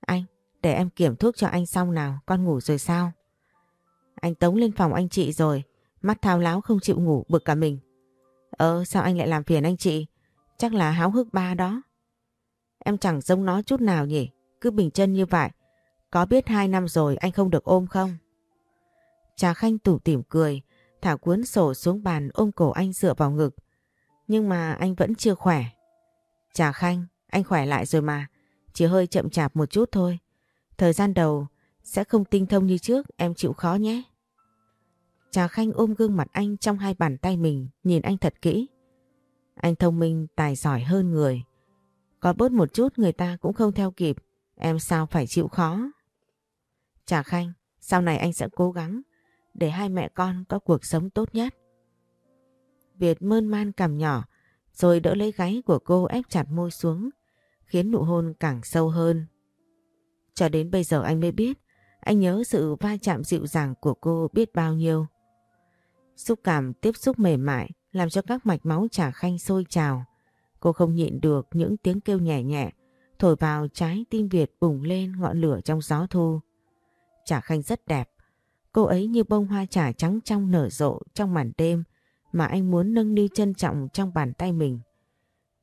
Anh, để em kiểm thuốc cho anh xong nào, con ngủ rồi sao? Anh tống lên phòng anh chị rồi, mắt thao láo không chịu ngủ bực cả mình. Ờ, sao anh lại làm phiền anh chị? Chắc là háo hức ba đó. Em chẳng giống nó chút nào nhỉ, cứ bình chân như vậy. Có biết hai năm rồi anh không được ôm không? Trà Khanh tủ tỉm cười, thả cuốn sổ xuống bàn ôm cổ anh dựa vào ngực. Nhưng mà anh vẫn chưa khỏe. Trà Khanh, anh khỏe lại rồi mà, chỉ hơi chậm chạp một chút thôi. Thời gian đầu sẽ không tinh thông như trước, em chịu khó nhé. Trà Khanh ôm gương mặt anh trong hai bàn tay mình, nhìn anh thật kỹ. Anh thông minh, tài giỏi hơn người. Có bớt một chút người ta cũng không theo kịp, em sao phải chịu khó. Trà Khanh, sau này anh sẽ cố gắng để hai mẹ con có cuộc sống tốt nhất. Việt mơn man cằm nhỏ rồi đỡ lấy gáy của cô ép chặt môi xuống khiến nụ hôn càng sâu hơn. Cho đến bây giờ anh mới biết anh nhớ sự va chạm dịu dàng của cô biết bao nhiêu. Xúc cảm tiếp xúc mềm mại làm cho các mạch máu trà khanh sôi trào. Cô không nhịn được những tiếng kêu nhẹ nhẹ thổi vào trái tim Việt bùng lên ngọn lửa trong gió thu. trà khanh rất đẹp, Cô ấy như bông hoa trà trắng trong nở rộ trong màn đêm mà anh muốn nâng niu trân trọng trong bàn tay mình.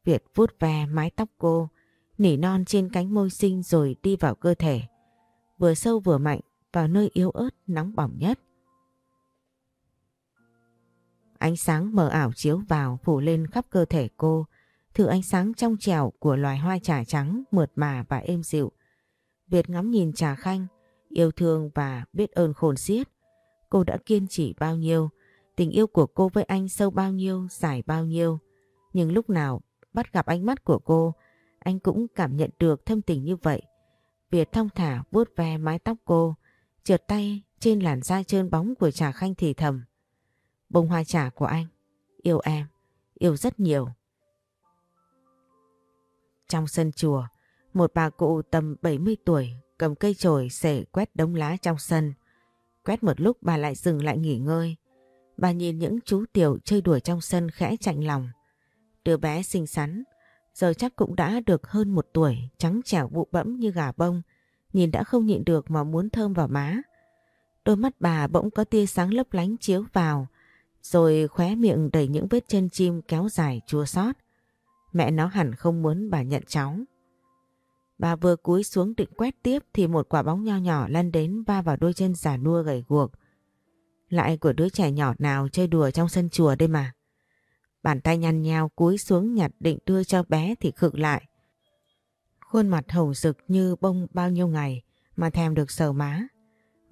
Việt vuốt ve mái tóc cô, nỉ non trên cánh môi xinh rồi đi vào cơ thể. Vừa sâu vừa mạnh vào nơi yếu ớt nóng bỏng nhất. Ánh sáng mờ ảo chiếu vào phủ lên khắp cơ thể cô, thử ánh sáng trong trẻo của loài hoa trà trắng mượt mà và êm dịu. Việt ngắm nhìn trà khanh, yêu thương và biết ơn khôn xiết. Cô đã kiên trì bao nhiêu, tình yêu của cô với anh sâu bao nhiêu, dài bao nhiêu. Nhưng lúc nào bắt gặp ánh mắt của cô, anh cũng cảm nhận được thâm tình như vậy. Việt thong thả vuốt ve mái tóc cô, trượt tay trên làn da trơn bóng của trà khanh thì thầm. Bông hoa trà của anh, yêu em, yêu rất nhiều. Trong sân chùa, một bà cụ tầm 70 tuổi cầm cây chổi xể quét đống lá trong sân. Quét một lúc bà lại dừng lại nghỉ ngơi. Bà nhìn những chú tiểu chơi đùa trong sân khẽ chạnh lòng. Đứa bé xinh xắn, giờ chắc cũng đã được hơn một tuổi, trắng trẻo bụ bẫm như gà bông, nhìn đã không nhịn được mà muốn thơm vào má. Đôi mắt bà bỗng có tia sáng lấp lánh chiếu vào, rồi khóe miệng đầy những vết chân chim kéo dài chua xót. Mẹ nó hẳn không muốn bà nhận cháu. Bà vừa cúi xuống định quét tiếp thì một quả bóng nho nhỏ lăn đến va vào đôi chân giả nua gầy guộc. Lại của đứa trẻ nhỏ nào chơi đùa trong sân chùa đây mà. Bàn tay nhăn nheo cúi xuống nhặt định đưa cho bé thì khựng lại. Khuôn mặt hồng rực như bông bao nhiêu ngày mà thèm được sờ má.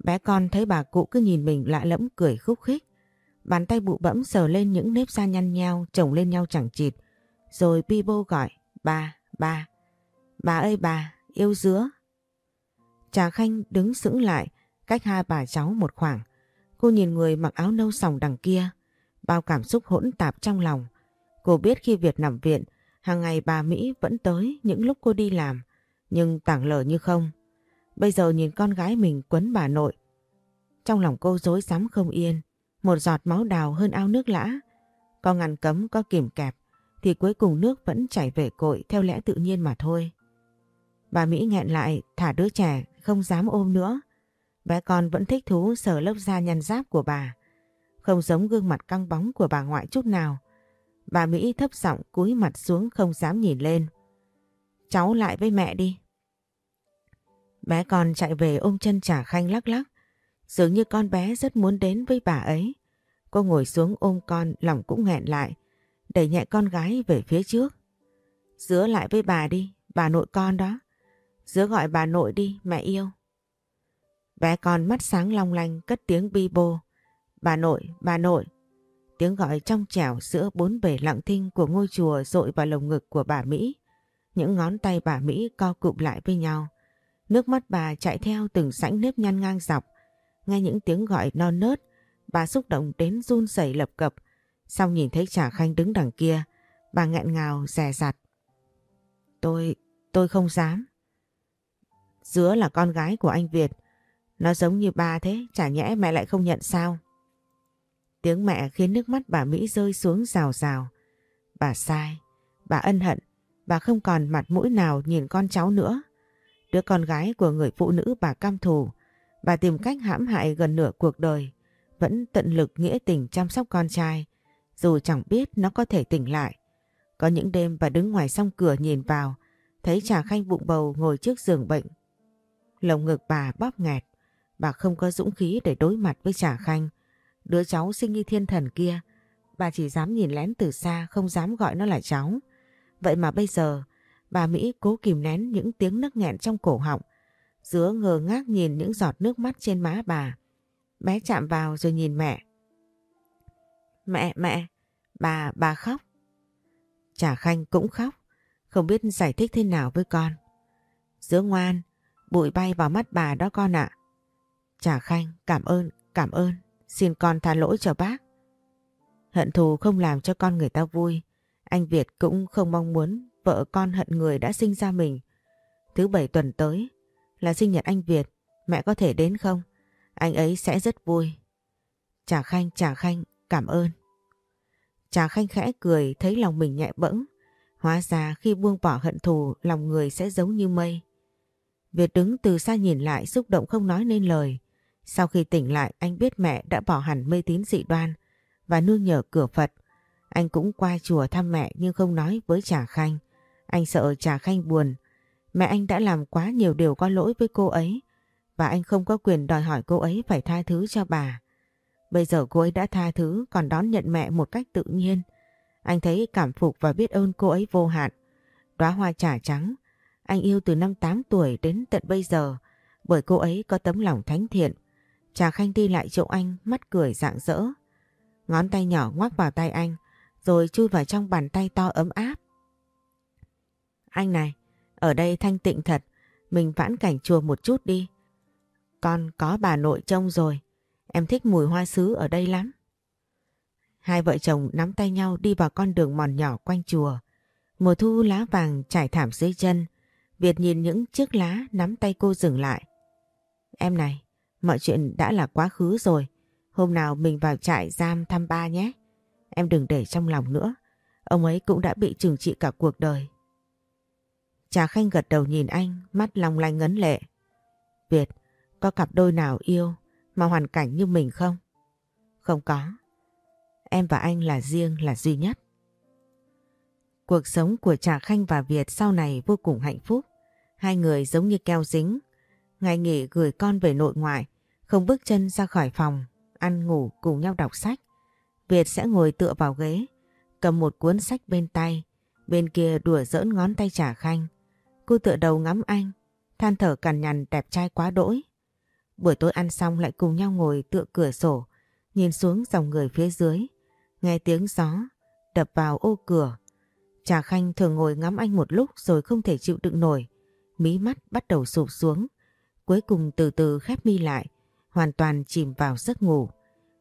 Bé con thấy bà cụ cứ nhìn mình lạ lẫm cười khúc khích. Bàn tay bụ bẫm sờ lên những nếp da nhăn nheo chồng lên nhau chẳng chịt. Rồi bi bô gọi, ba, ba. Bà ơi bà, yêu dứa. Trà Khanh đứng sững lại, cách hai bà cháu một khoảng. Cô nhìn người mặc áo nâu sòng đằng kia, bao cảm xúc hỗn tạp trong lòng. Cô biết khi Việt nằm viện, hàng ngày bà Mỹ vẫn tới những lúc cô đi làm, nhưng tảng lờ như không. Bây giờ nhìn con gái mình quấn bà nội. Trong lòng cô dối rắm không yên, một giọt máu đào hơn ao nước lã. Có ngăn cấm có kìm kẹp, thì cuối cùng nước vẫn chảy về cội theo lẽ tự nhiên mà thôi. Bà Mỹ nghẹn lại thả đứa trẻ không dám ôm nữa. Bé con vẫn thích thú sờ lớp da nhăn giáp của bà. Không giống gương mặt căng bóng của bà ngoại chút nào. Bà Mỹ thấp giọng cúi mặt xuống không dám nhìn lên. Cháu lại với mẹ đi. Bé con chạy về ôm chân trả khanh lắc lắc. Dường như con bé rất muốn đến với bà ấy. Cô ngồi xuống ôm con lòng cũng nghẹn lại. Đẩy nhẹ con gái về phía trước. Dứa lại với bà đi, bà nội con đó. Dứa gọi bà nội đi, mẹ yêu. Bé con mắt sáng long lanh cất tiếng bi bô. Bà nội, bà nội. Tiếng gọi trong trẻo giữa bốn bể lặng thinh của ngôi chùa rội vào lồng ngực của bà Mỹ. Những ngón tay bà Mỹ co cụm lại với nhau. Nước mắt bà chạy theo từng sảnh nếp nhăn ngang dọc. Nghe những tiếng gọi non nớt, bà xúc động đến run rẩy lập cập. Sau nhìn thấy Trà Khanh đứng đằng kia, bà nghẹn ngào rè rặt. Tôi, tôi không dám. Dứa là con gái của anh Việt. Nó giống như ba thế, chả nhẽ mẹ lại không nhận sao? Tiếng mẹ khiến nước mắt bà Mỹ rơi xuống rào rào. Bà sai, bà ân hận, bà không còn mặt mũi nào nhìn con cháu nữa. Đứa con gái của người phụ nữ bà cam thù, bà tìm cách hãm hại gần nửa cuộc đời, vẫn tận lực nghĩa tình chăm sóc con trai, dù chẳng biết nó có thể tỉnh lại. Có những đêm bà đứng ngoài song cửa nhìn vào, thấy trà khanh bụng bầu ngồi trước giường bệnh. Lồng ngực bà bóp nghẹt, bà không có dũng khí để đối mặt với trà khanh. Đứa cháu sinh như thiên thần kia, bà chỉ dám nhìn lén từ xa không dám gọi nó là cháu. Vậy mà bây giờ, bà Mỹ cố kìm nén những tiếng nức nghẹn trong cổ họng, dứa ngờ ngác nhìn những giọt nước mắt trên má bà. Bé chạm vào rồi nhìn mẹ. Mẹ, mẹ, bà, bà khóc. trà Khanh cũng khóc, không biết giải thích thế nào với con. Dứa ngoan, bụi bay vào mắt bà đó con ạ. À. Khanh, cảm ơn, cảm ơn, xin con tha lỗi cho bác. Hận thù không làm cho con người ta vui, anh Việt cũng không mong muốn vợ con hận người đã sinh ra mình. Thứ bảy tuần tới là sinh nhật anh Việt, mẹ có thể đến không? Anh ấy sẽ rất vui. Trà Khanh, Trà Khanh, cảm ơn. Trà Khanh khẽ cười thấy lòng mình nhẹ bẫng. Hóa ra khi buông bỏ hận thù lòng người sẽ giống như mây. Việt đứng từ xa nhìn lại xúc động không nói nên lời. Sau khi tỉnh lại anh biết mẹ đã bỏ hẳn mê tín dị đoan và nương nhờ cửa Phật. Anh cũng qua chùa thăm mẹ nhưng không nói với Trà Khanh. Anh sợ Trà Khanh buồn. Mẹ anh đã làm quá nhiều điều có lỗi với cô ấy và anh không có quyền đòi hỏi cô ấy phải tha thứ cho bà. Bây giờ cô ấy đã tha thứ còn đón nhận mẹ một cách tự nhiên. Anh thấy cảm phục và biết ơn cô ấy vô hạn. Đóa hoa trà trắng, anh yêu từ năm 8 tuổi đến tận bây giờ bởi cô ấy có tấm lòng thánh thiện. Trà Khanh đi lại chỗ anh mắt cười rạng rỡ. Ngón tay nhỏ ngoắc vào tay anh rồi chui vào trong bàn tay to ấm áp. Anh này, ở đây thanh tịnh thật, mình vãn cảnh chùa một chút đi. Con có bà nội trông rồi, em thích mùi hoa sứ ở đây lắm. Hai vợ chồng nắm tay nhau đi vào con đường mòn nhỏ quanh chùa. Mùa thu lá vàng trải thảm dưới chân. Việt nhìn những chiếc lá nắm tay cô dừng lại. Em này, mọi chuyện đã là quá khứ rồi. Hôm nào mình vào trại giam thăm ba nhé. Em đừng để trong lòng nữa. Ông ấy cũng đã bị trừng trị cả cuộc đời. Trà Khanh gật đầu nhìn anh, mắt long lanh ngấn lệ. Việt, có cặp đôi nào yêu mà hoàn cảnh như mình không? Không có. Em và anh là riêng là duy nhất. Cuộc sống của Trà Khanh và Việt sau này vô cùng hạnh phúc. Hai người giống như keo dính. Ngày nghỉ gửi con về nội ngoại, không bước chân ra khỏi phòng, ăn ngủ cùng nhau đọc sách. Việt sẽ ngồi tựa vào ghế, cầm một cuốn sách bên tay, bên kia đùa giỡn ngón tay trả Khanh. Cô tựa đầu ngắm anh, than thở cằn nhằn đẹp trai quá đỗi. Buổi tối ăn xong lại cùng nhau ngồi tựa cửa sổ, nhìn xuống dòng người phía dưới, nghe tiếng gió đập vào ô cửa. Trà Khanh thường ngồi ngắm anh một lúc rồi không thể chịu đựng nổi, mí mắt bắt đầu sụp xuống, cuối cùng từ từ khép mi lại, hoàn toàn chìm vào giấc ngủ.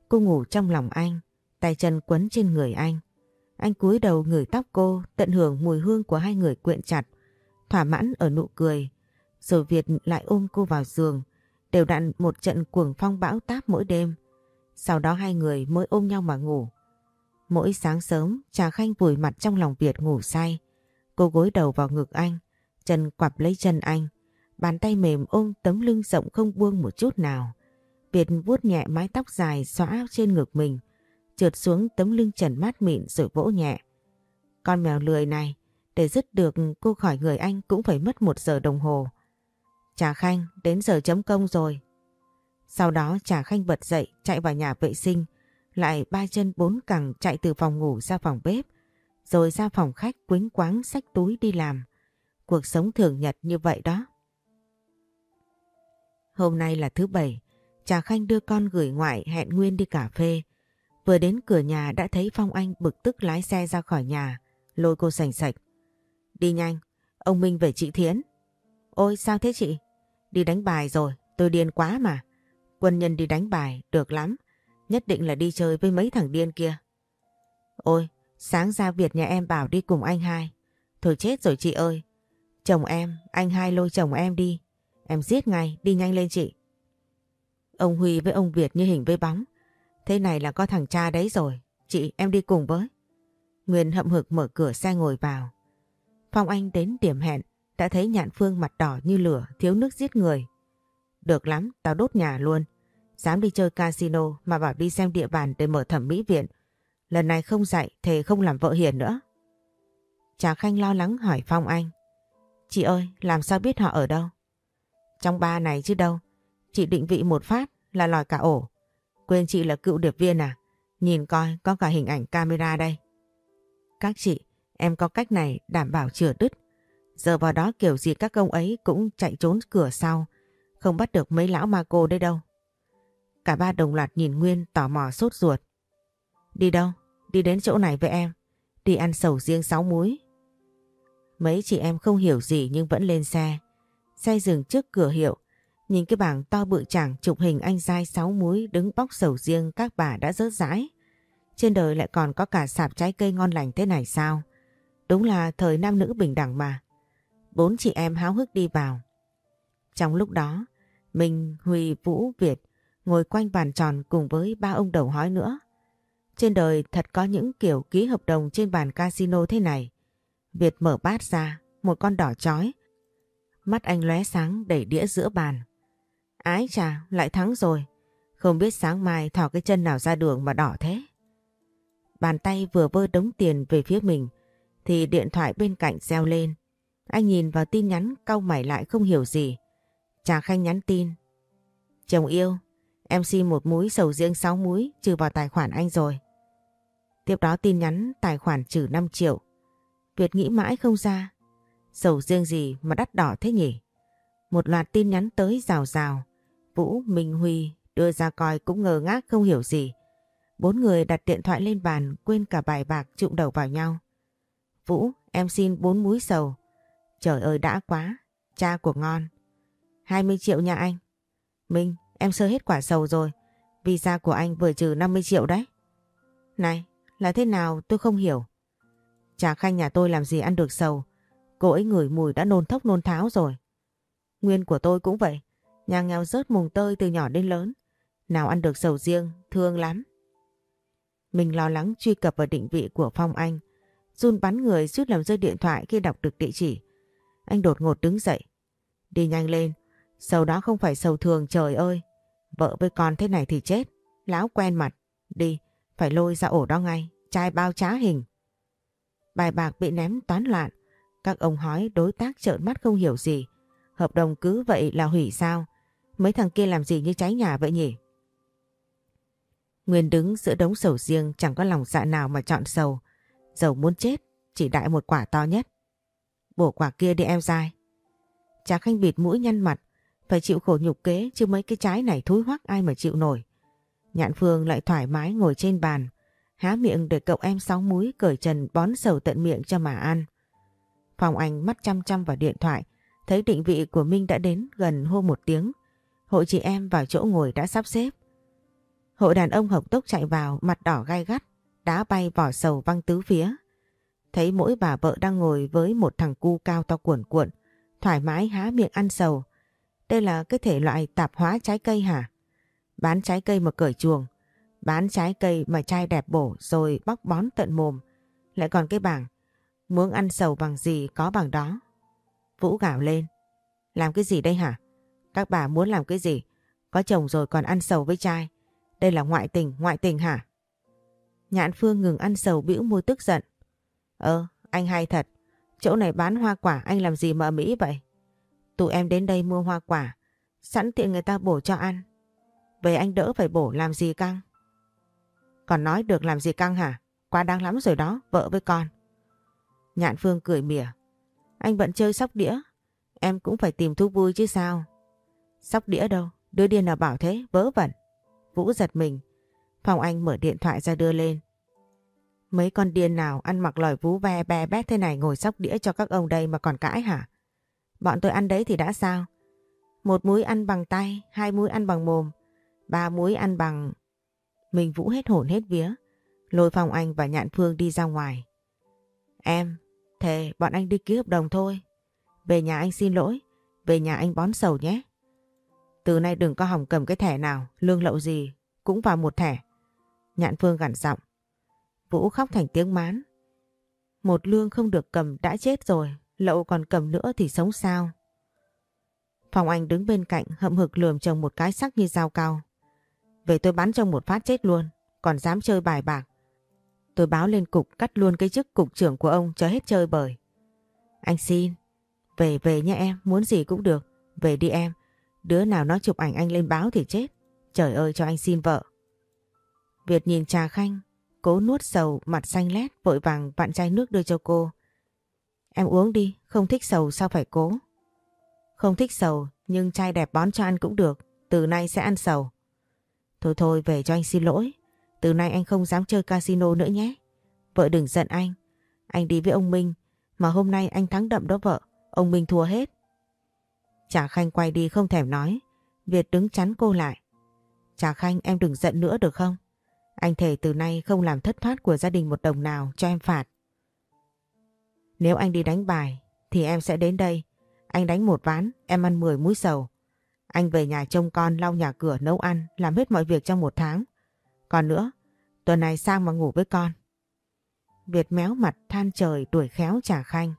Cô ngủ trong lòng anh, tay chân quấn trên người anh. Anh cúi đầu ngửi tóc cô, tận hưởng mùi hương của hai người quyện chặt, thỏa mãn ở nụ cười. Rồi Việt lại ôm cô vào giường, đều đặn một trận cuồng phong bão táp mỗi đêm. Sau đó hai người mới ôm nhau mà ngủ. Mỗi sáng sớm, Trà Khanh vùi mặt trong lòng Việt ngủ say. Cô gối đầu vào ngực anh, chân quặp lấy chân anh. Bàn tay mềm ôm tấm lưng rộng không buông một chút nào. Việt vuốt nhẹ mái tóc dài xõa trên ngực mình, trượt xuống tấm lưng trần mát mịn rồi vỗ nhẹ. Con mèo lười này, để dứt được cô khỏi người anh cũng phải mất một giờ đồng hồ. Trà Khanh, đến giờ chấm công rồi. Sau đó Trà Khanh bật dậy chạy vào nhà vệ sinh, lại ba chân bốn cẳng chạy từ phòng ngủ ra phòng bếp, rồi ra phòng khách quính quáng xách túi đi làm. Cuộc sống thường nhật như vậy đó. Hôm nay là thứ bảy, Trà Khanh đưa con gửi ngoại hẹn Nguyên đi cà phê. Vừa đến cửa nhà đã thấy Phong Anh bực tức lái xe ra khỏi nhà, lôi cô sành sạch. Đi nhanh, ông Minh về chị Thiến. Ôi sao thế chị? Đi đánh bài rồi, tôi điên quá mà. Quân nhân đi đánh bài, được lắm. Nhất định là đi chơi với mấy thằng điên kia. Ôi, sáng ra Việt nhà em bảo đi cùng anh hai. Thôi chết rồi chị ơi. Chồng em, anh hai lôi chồng em đi. Em giết ngay, đi nhanh lên chị. Ông Huy với ông Việt như hình với bóng. Thế này là có thằng cha đấy rồi. Chị, em đi cùng với. Nguyên hậm hực mở cửa xe ngồi vào. Phong Anh đến điểm hẹn, đã thấy nhạn phương mặt đỏ như lửa, thiếu nước giết người. Được lắm, tao đốt nhà luôn. Dám đi chơi casino mà bảo đi xem địa bàn để mở thẩm mỹ viện. Lần này không dạy, thề không làm vợ hiền nữa. Trà Khanh lo lắng hỏi Phong Anh. Chị ơi, làm sao biết họ ở đâu? Trong ba này chứ đâu. Chị định vị một phát là lòi cả ổ. Quên chị là cựu điệp viên à? Nhìn coi có cả hình ảnh camera đây. Các chị, em có cách này đảm bảo chừa đứt. Giờ vào đó kiểu gì các công ấy cũng chạy trốn cửa sau. Không bắt được mấy lão ma cô đây đâu. Cả ba đồng loạt nhìn Nguyên tò mò sốt ruột. Đi đâu? Đi đến chỗ này với em. Đi ăn sầu riêng sáu muối. Mấy chị em không hiểu gì nhưng vẫn lên xe. Xe dừng trước cửa hiệu. Nhìn cái bảng to bự chẳng chụp hình anh dai sáu muối đứng bóc sầu riêng các bà đã rớt rãi. Trên đời lại còn có cả sạp trái cây ngon lành thế này sao? Đúng là thời nam nữ bình đẳng mà. Bốn chị em háo hức đi vào. Trong lúc đó, mình Huy, Vũ, Việt ngồi quanh bàn tròn cùng với ba ông đầu hói nữa. Trên đời thật có những kiểu ký hợp đồng trên bàn casino thế này. Việt mở bát ra, một con đỏ chói. Mắt anh lóe sáng đẩy đĩa giữa bàn. Ái chà, lại thắng rồi. Không biết sáng mai thỏ cái chân nào ra đường mà đỏ thế. Bàn tay vừa vơ đống tiền về phía mình thì điện thoại bên cạnh reo lên. Anh nhìn vào tin nhắn cau mày lại không hiểu gì. Trà Khanh nhắn tin. Chồng yêu, em xin một múi sầu riêng 6 múi trừ vào tài khoản anh rồi. Tiếp đó tin nhắn tài khoản trừ 5 triệu. Việt nghĩ mãi không ra. Sầu riêng gì mà đắt đỏ thế nhỉ? Một loạt tin nhắn tới rào rào. Vũ, Minh Huy đưa ra coi cũng ngờ ngác không hiểu gì. Bốn người đặt điện thoại lên bàn quên cả bài bạc trụng đầu vào nhau. Vũ, em xin bốn múi sầu. Trời ơi đã quá, cha của ngon. 20 triệu nha anh. Minh, em sơ hết quả sầu rồi. Visa của anh vừa trừ 50 triệu đấy. Này, là thế nào tôi không hiểu. Trà khanh nhà tôi làm gì ăn được sầu. Cô ấy ngửi mùi đã nôn thốc nôn tháo rồi. Nguyên của tôi cũng vậy. Nhà nghèo rớt mùng tơi từ nhỏ đến lớn. Nào ăn được sầu riêng, thương lắm. Mình lo lắng truy cập vào định vị của Phong Anh. Run bắn người suýt làm rơi điện thoại khi đọc được địa chỉ. Anh đột ngột đứng dậy. Đi nhanh lên, Sầu đó không phải sầu thường trời ơi. Vợ với con thế này thì chết. Láo quen mặt. Đi, phải lôi ra ổ đó ngay. Trai bao trá hình. Bài bạc bị ném toán loạn. Các ông hói đối tác trợn mắt không hiểu gì. Hợp đồng cứ vậy là hủy sao? Mấy thằng kia làm gì như cháy nhà vậy nhỉ? Nguyên đứng giữa đống sầu riêng chẳng có lòng dạ nào mà chọn sầu. Dầu muốn chết, chỉ đại một quả to nhất. Bổ quả kia đi em dai. Trà Khanh bịt mũi nhăn mặt, phải chịu khổ nhục kế chứ mấy cái trái này thúi hoắc ai mà chịu nổi. Nhạn Phương lại thoải mái ngồi trên bàn, há miệng để cậu em sáu múi cởi trần bón sầu tận miệng cho mà ăn. Phòng Anh mắt chăm chăm vào điện thoại, thấy định vị của Minh đã đến gần hô một tiếng. Hội chị em vào chỗ ngồi đã sắp xếp. Hội đàn ông hộc tốc chạy vào, mặt đỏ gai gắt, đá bay vỏ sầu văng tứ phía. Thấy mỗi bà vợ đang ngồi với một thằng cu cao to cuộn cuộn, thoải mái há miệng ăn sầu. Đây là cái thể loại tạp hóa trái cây hả? Bán trái cây mà cởi chuồng, bán trái cây mà chai đẹp bổ rồi bóc bón tận mồm. Lại còn cái bảng, muốn ăn sầu bằng gì có bằng đó. Vũ gạo lên. Làm cái gì đây hả? Các bà muốn làm cái gì? Có chồng rồi còn ăn sầu với trai. Đây là ngoại tình, ngoại tình hả? Nhạn Phương ngừng ăn sầu bĩu môi tức giận. Ờ, anh hay thật. Chỗ này bán hoa quả anh làm gì mà Mỹ vậy? Tụi em đến đây mua hoa quả. Sẵn tiện người ta bổ cho ăn. Về anh đỡ phải bổ làm gì căng? Còn nói được làm gì căng hả? Quá đáng lắm rồi đó, vợ với con. Nhạn Phương cười mỉa. Anh bận chơi sóc đĩa. Em cũng phải tìm thú vui chứ sao? Sóc đĩa đâu? Đứa điên nào bảo thế? Vớ vẩn. Vũ giật mình. Phòng anh mở điện thoại ra đưa lên. Mấy con điên nào ăn mặc lòi vú ve bè bét thế này ngồi sóc đĩa cho các ông đây mà còn cãi hả? Bọn tôi ăn đấy thì đã sao? Một muối ăn bằng tay, hai muối ăn bằng mồm, ba muối ăn bằng... Mình Vũ hết hồn hết vía, lôi phòng anh và nhạn phương đi ra ngoài. Em, thề bọn anh đi ký hợp đồng thôi. Về nhà anh xin lỗi, về nhà anh bón sầu nhé. Từ nay đừng có hỏng cầm cái thẻ nào, lương lậu gì, cũng vào một thẻ. Nhạn Phương gằn giọng. Vũ khóc thành tiếng mán. Một lương không được cầm đã chết rồi, lậu còn cầm nữa thì sống sao? Phòng Anh đứng bên cạnh hậm hực lườm chồng một cái sắc như dao cao. Về tôi bắn trong một phát chết luôn, còn dám chơi bài bạc. Tôi báo lên cục cắt luôn cái chức cục trưởng của ông cho hết chơi bời. Anh xin, về về nha em, muốn gì cũng được, về đi em. Đứa nào nó chụp ảnh anh lên báo thì chết. Trời ơi cho anh xin vợ. Việt nhìn Trà Khanh, cố nuốt sầu mặt xanh lét vội vàng vặn chai nước đưa cho cô. Em uống đi, không thích sầu sao phải cố. Không thích sầu nhưng chai đẹp bón cho ăn cũng được, từ nay sẽ ăn sầu. Thôi thôi về cho anh xin lỗi, từ nay anh không dám chơi casino nữa nhé. Vợ đừng giận anh, anh đi với ông Minh, mà hôm nay anh thắng đậm đó vợ, ông Minh thua hết. Trà Khanh quay đi không thèm nói. Việt đứng chắn cô lại. Trà Khanh em đừng giận nữa được không? Anh thề từ nay không làm thất thoát của gia đình một đồng nào cho em phạt. Nếu anh đi đánh bài thì em sẽ đến đây. Anh đánh một ván, em ăn 10 múi sầu. Anh về nhà trông con, lau nhà cửa, nấu ăn, làm hết mọi việc trong một tháng. Còn nữa, tuần này sang mà ngủ với con. Việt méo mặt than trời đuổi khéo trả Khanh.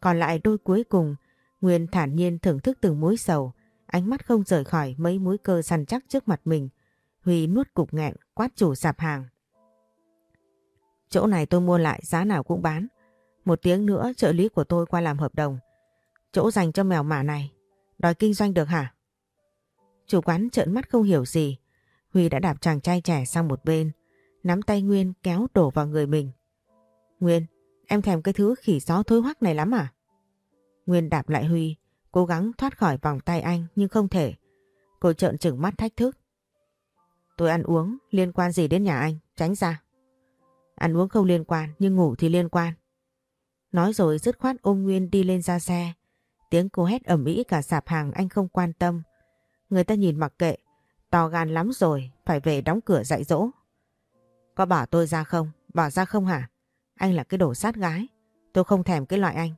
Còn lại đôi cuối cùng Nguyên thản nhiên thưởng thức từng múi sầu, ánh mắt không rời khỏi mấy múi cơ săn chắc trước mặt mình. Huy nuốt cục nghẹn, quát chủ sạp hàng. Chỗ này tôi mua lại giá nào cũng bán. Một tiếng nữa trợ lý của tôi qua làm hợp đồng. Chỗ dành cho mèo mả này, đòi kinh doanh được hả? Chủ quán trợn mắt không hiểu gì. Huy đã đạp chàng trai trẻ sang một bên, nắm tay Nguyên kéo đổ vào người mình. Nguyên, em thèm cái thứ khỉ gió thối hoắc này lắm à? Nguyên đạp lại Huy, cố gắng thoát khỏi vòng tay anh nhưng không thể. Cô trợn trừng mắt thách thức. Tôi ăn uống, liên quan gì đến nhà anh, tránh ra. Ăn uống không liên quan nhưng ngủ thì liên quan. Nói rồi dứt khoát ôm Nguyên đi lên ra xe. Tiếng cô hét ẩm ĩ cả sạp hàng anh không quan tâm. Người ta nhìn mặc kệ, to gan lắm rồi, phải về đóng cửa dạy dỗ. Có bảo tôi ra không? Bỏ ra không hả? Anh là cái đồ sát gái. Tôi không thèm cái loại anh.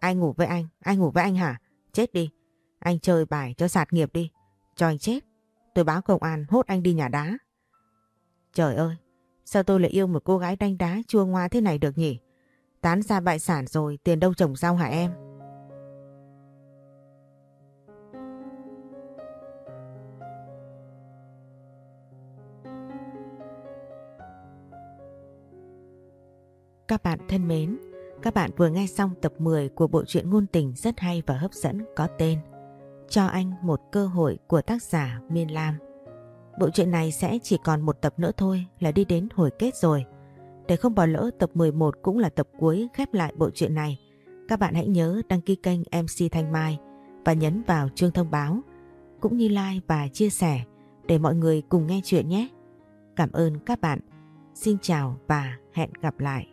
Ai ngủ với anh? Ai ngủ với anh hả? Chết đi. Anh chơi bài cho sạt nghiệp đi. Cho anh chết. Tôi báo công an hốt anh đi nhà đá. Trời ơi, sao tôi lại yêu một cô gái đanh đá chua ngoa thế này được nhỉ? Tán ra bại sản rồi, tiền đâu chồng rau hả em? Các bạn thân mến, các bạn vừa nghe xong tập 10 của bộ truyện ngôn tình rất hay và hấp dẫn có tên Cho anh một cơ hội của tác giả Miên Lam. Bộ truyện này sẽ chỉ còn một tập nữa thôi là đi đến hồi kết rồi. Để không bỏ lỡ tập 11 cũng là tập cuối khép lại bộ truyện này, các bạn hãy nhớ đăng ký kênh MC Thanh Mai và nhấn vào chuông thông báo, cũng như like và chia sẻ để mọi người cùng nghe chuyện nhé. Cảm ơn các bạn. Xin chào và hẹn gặp lại.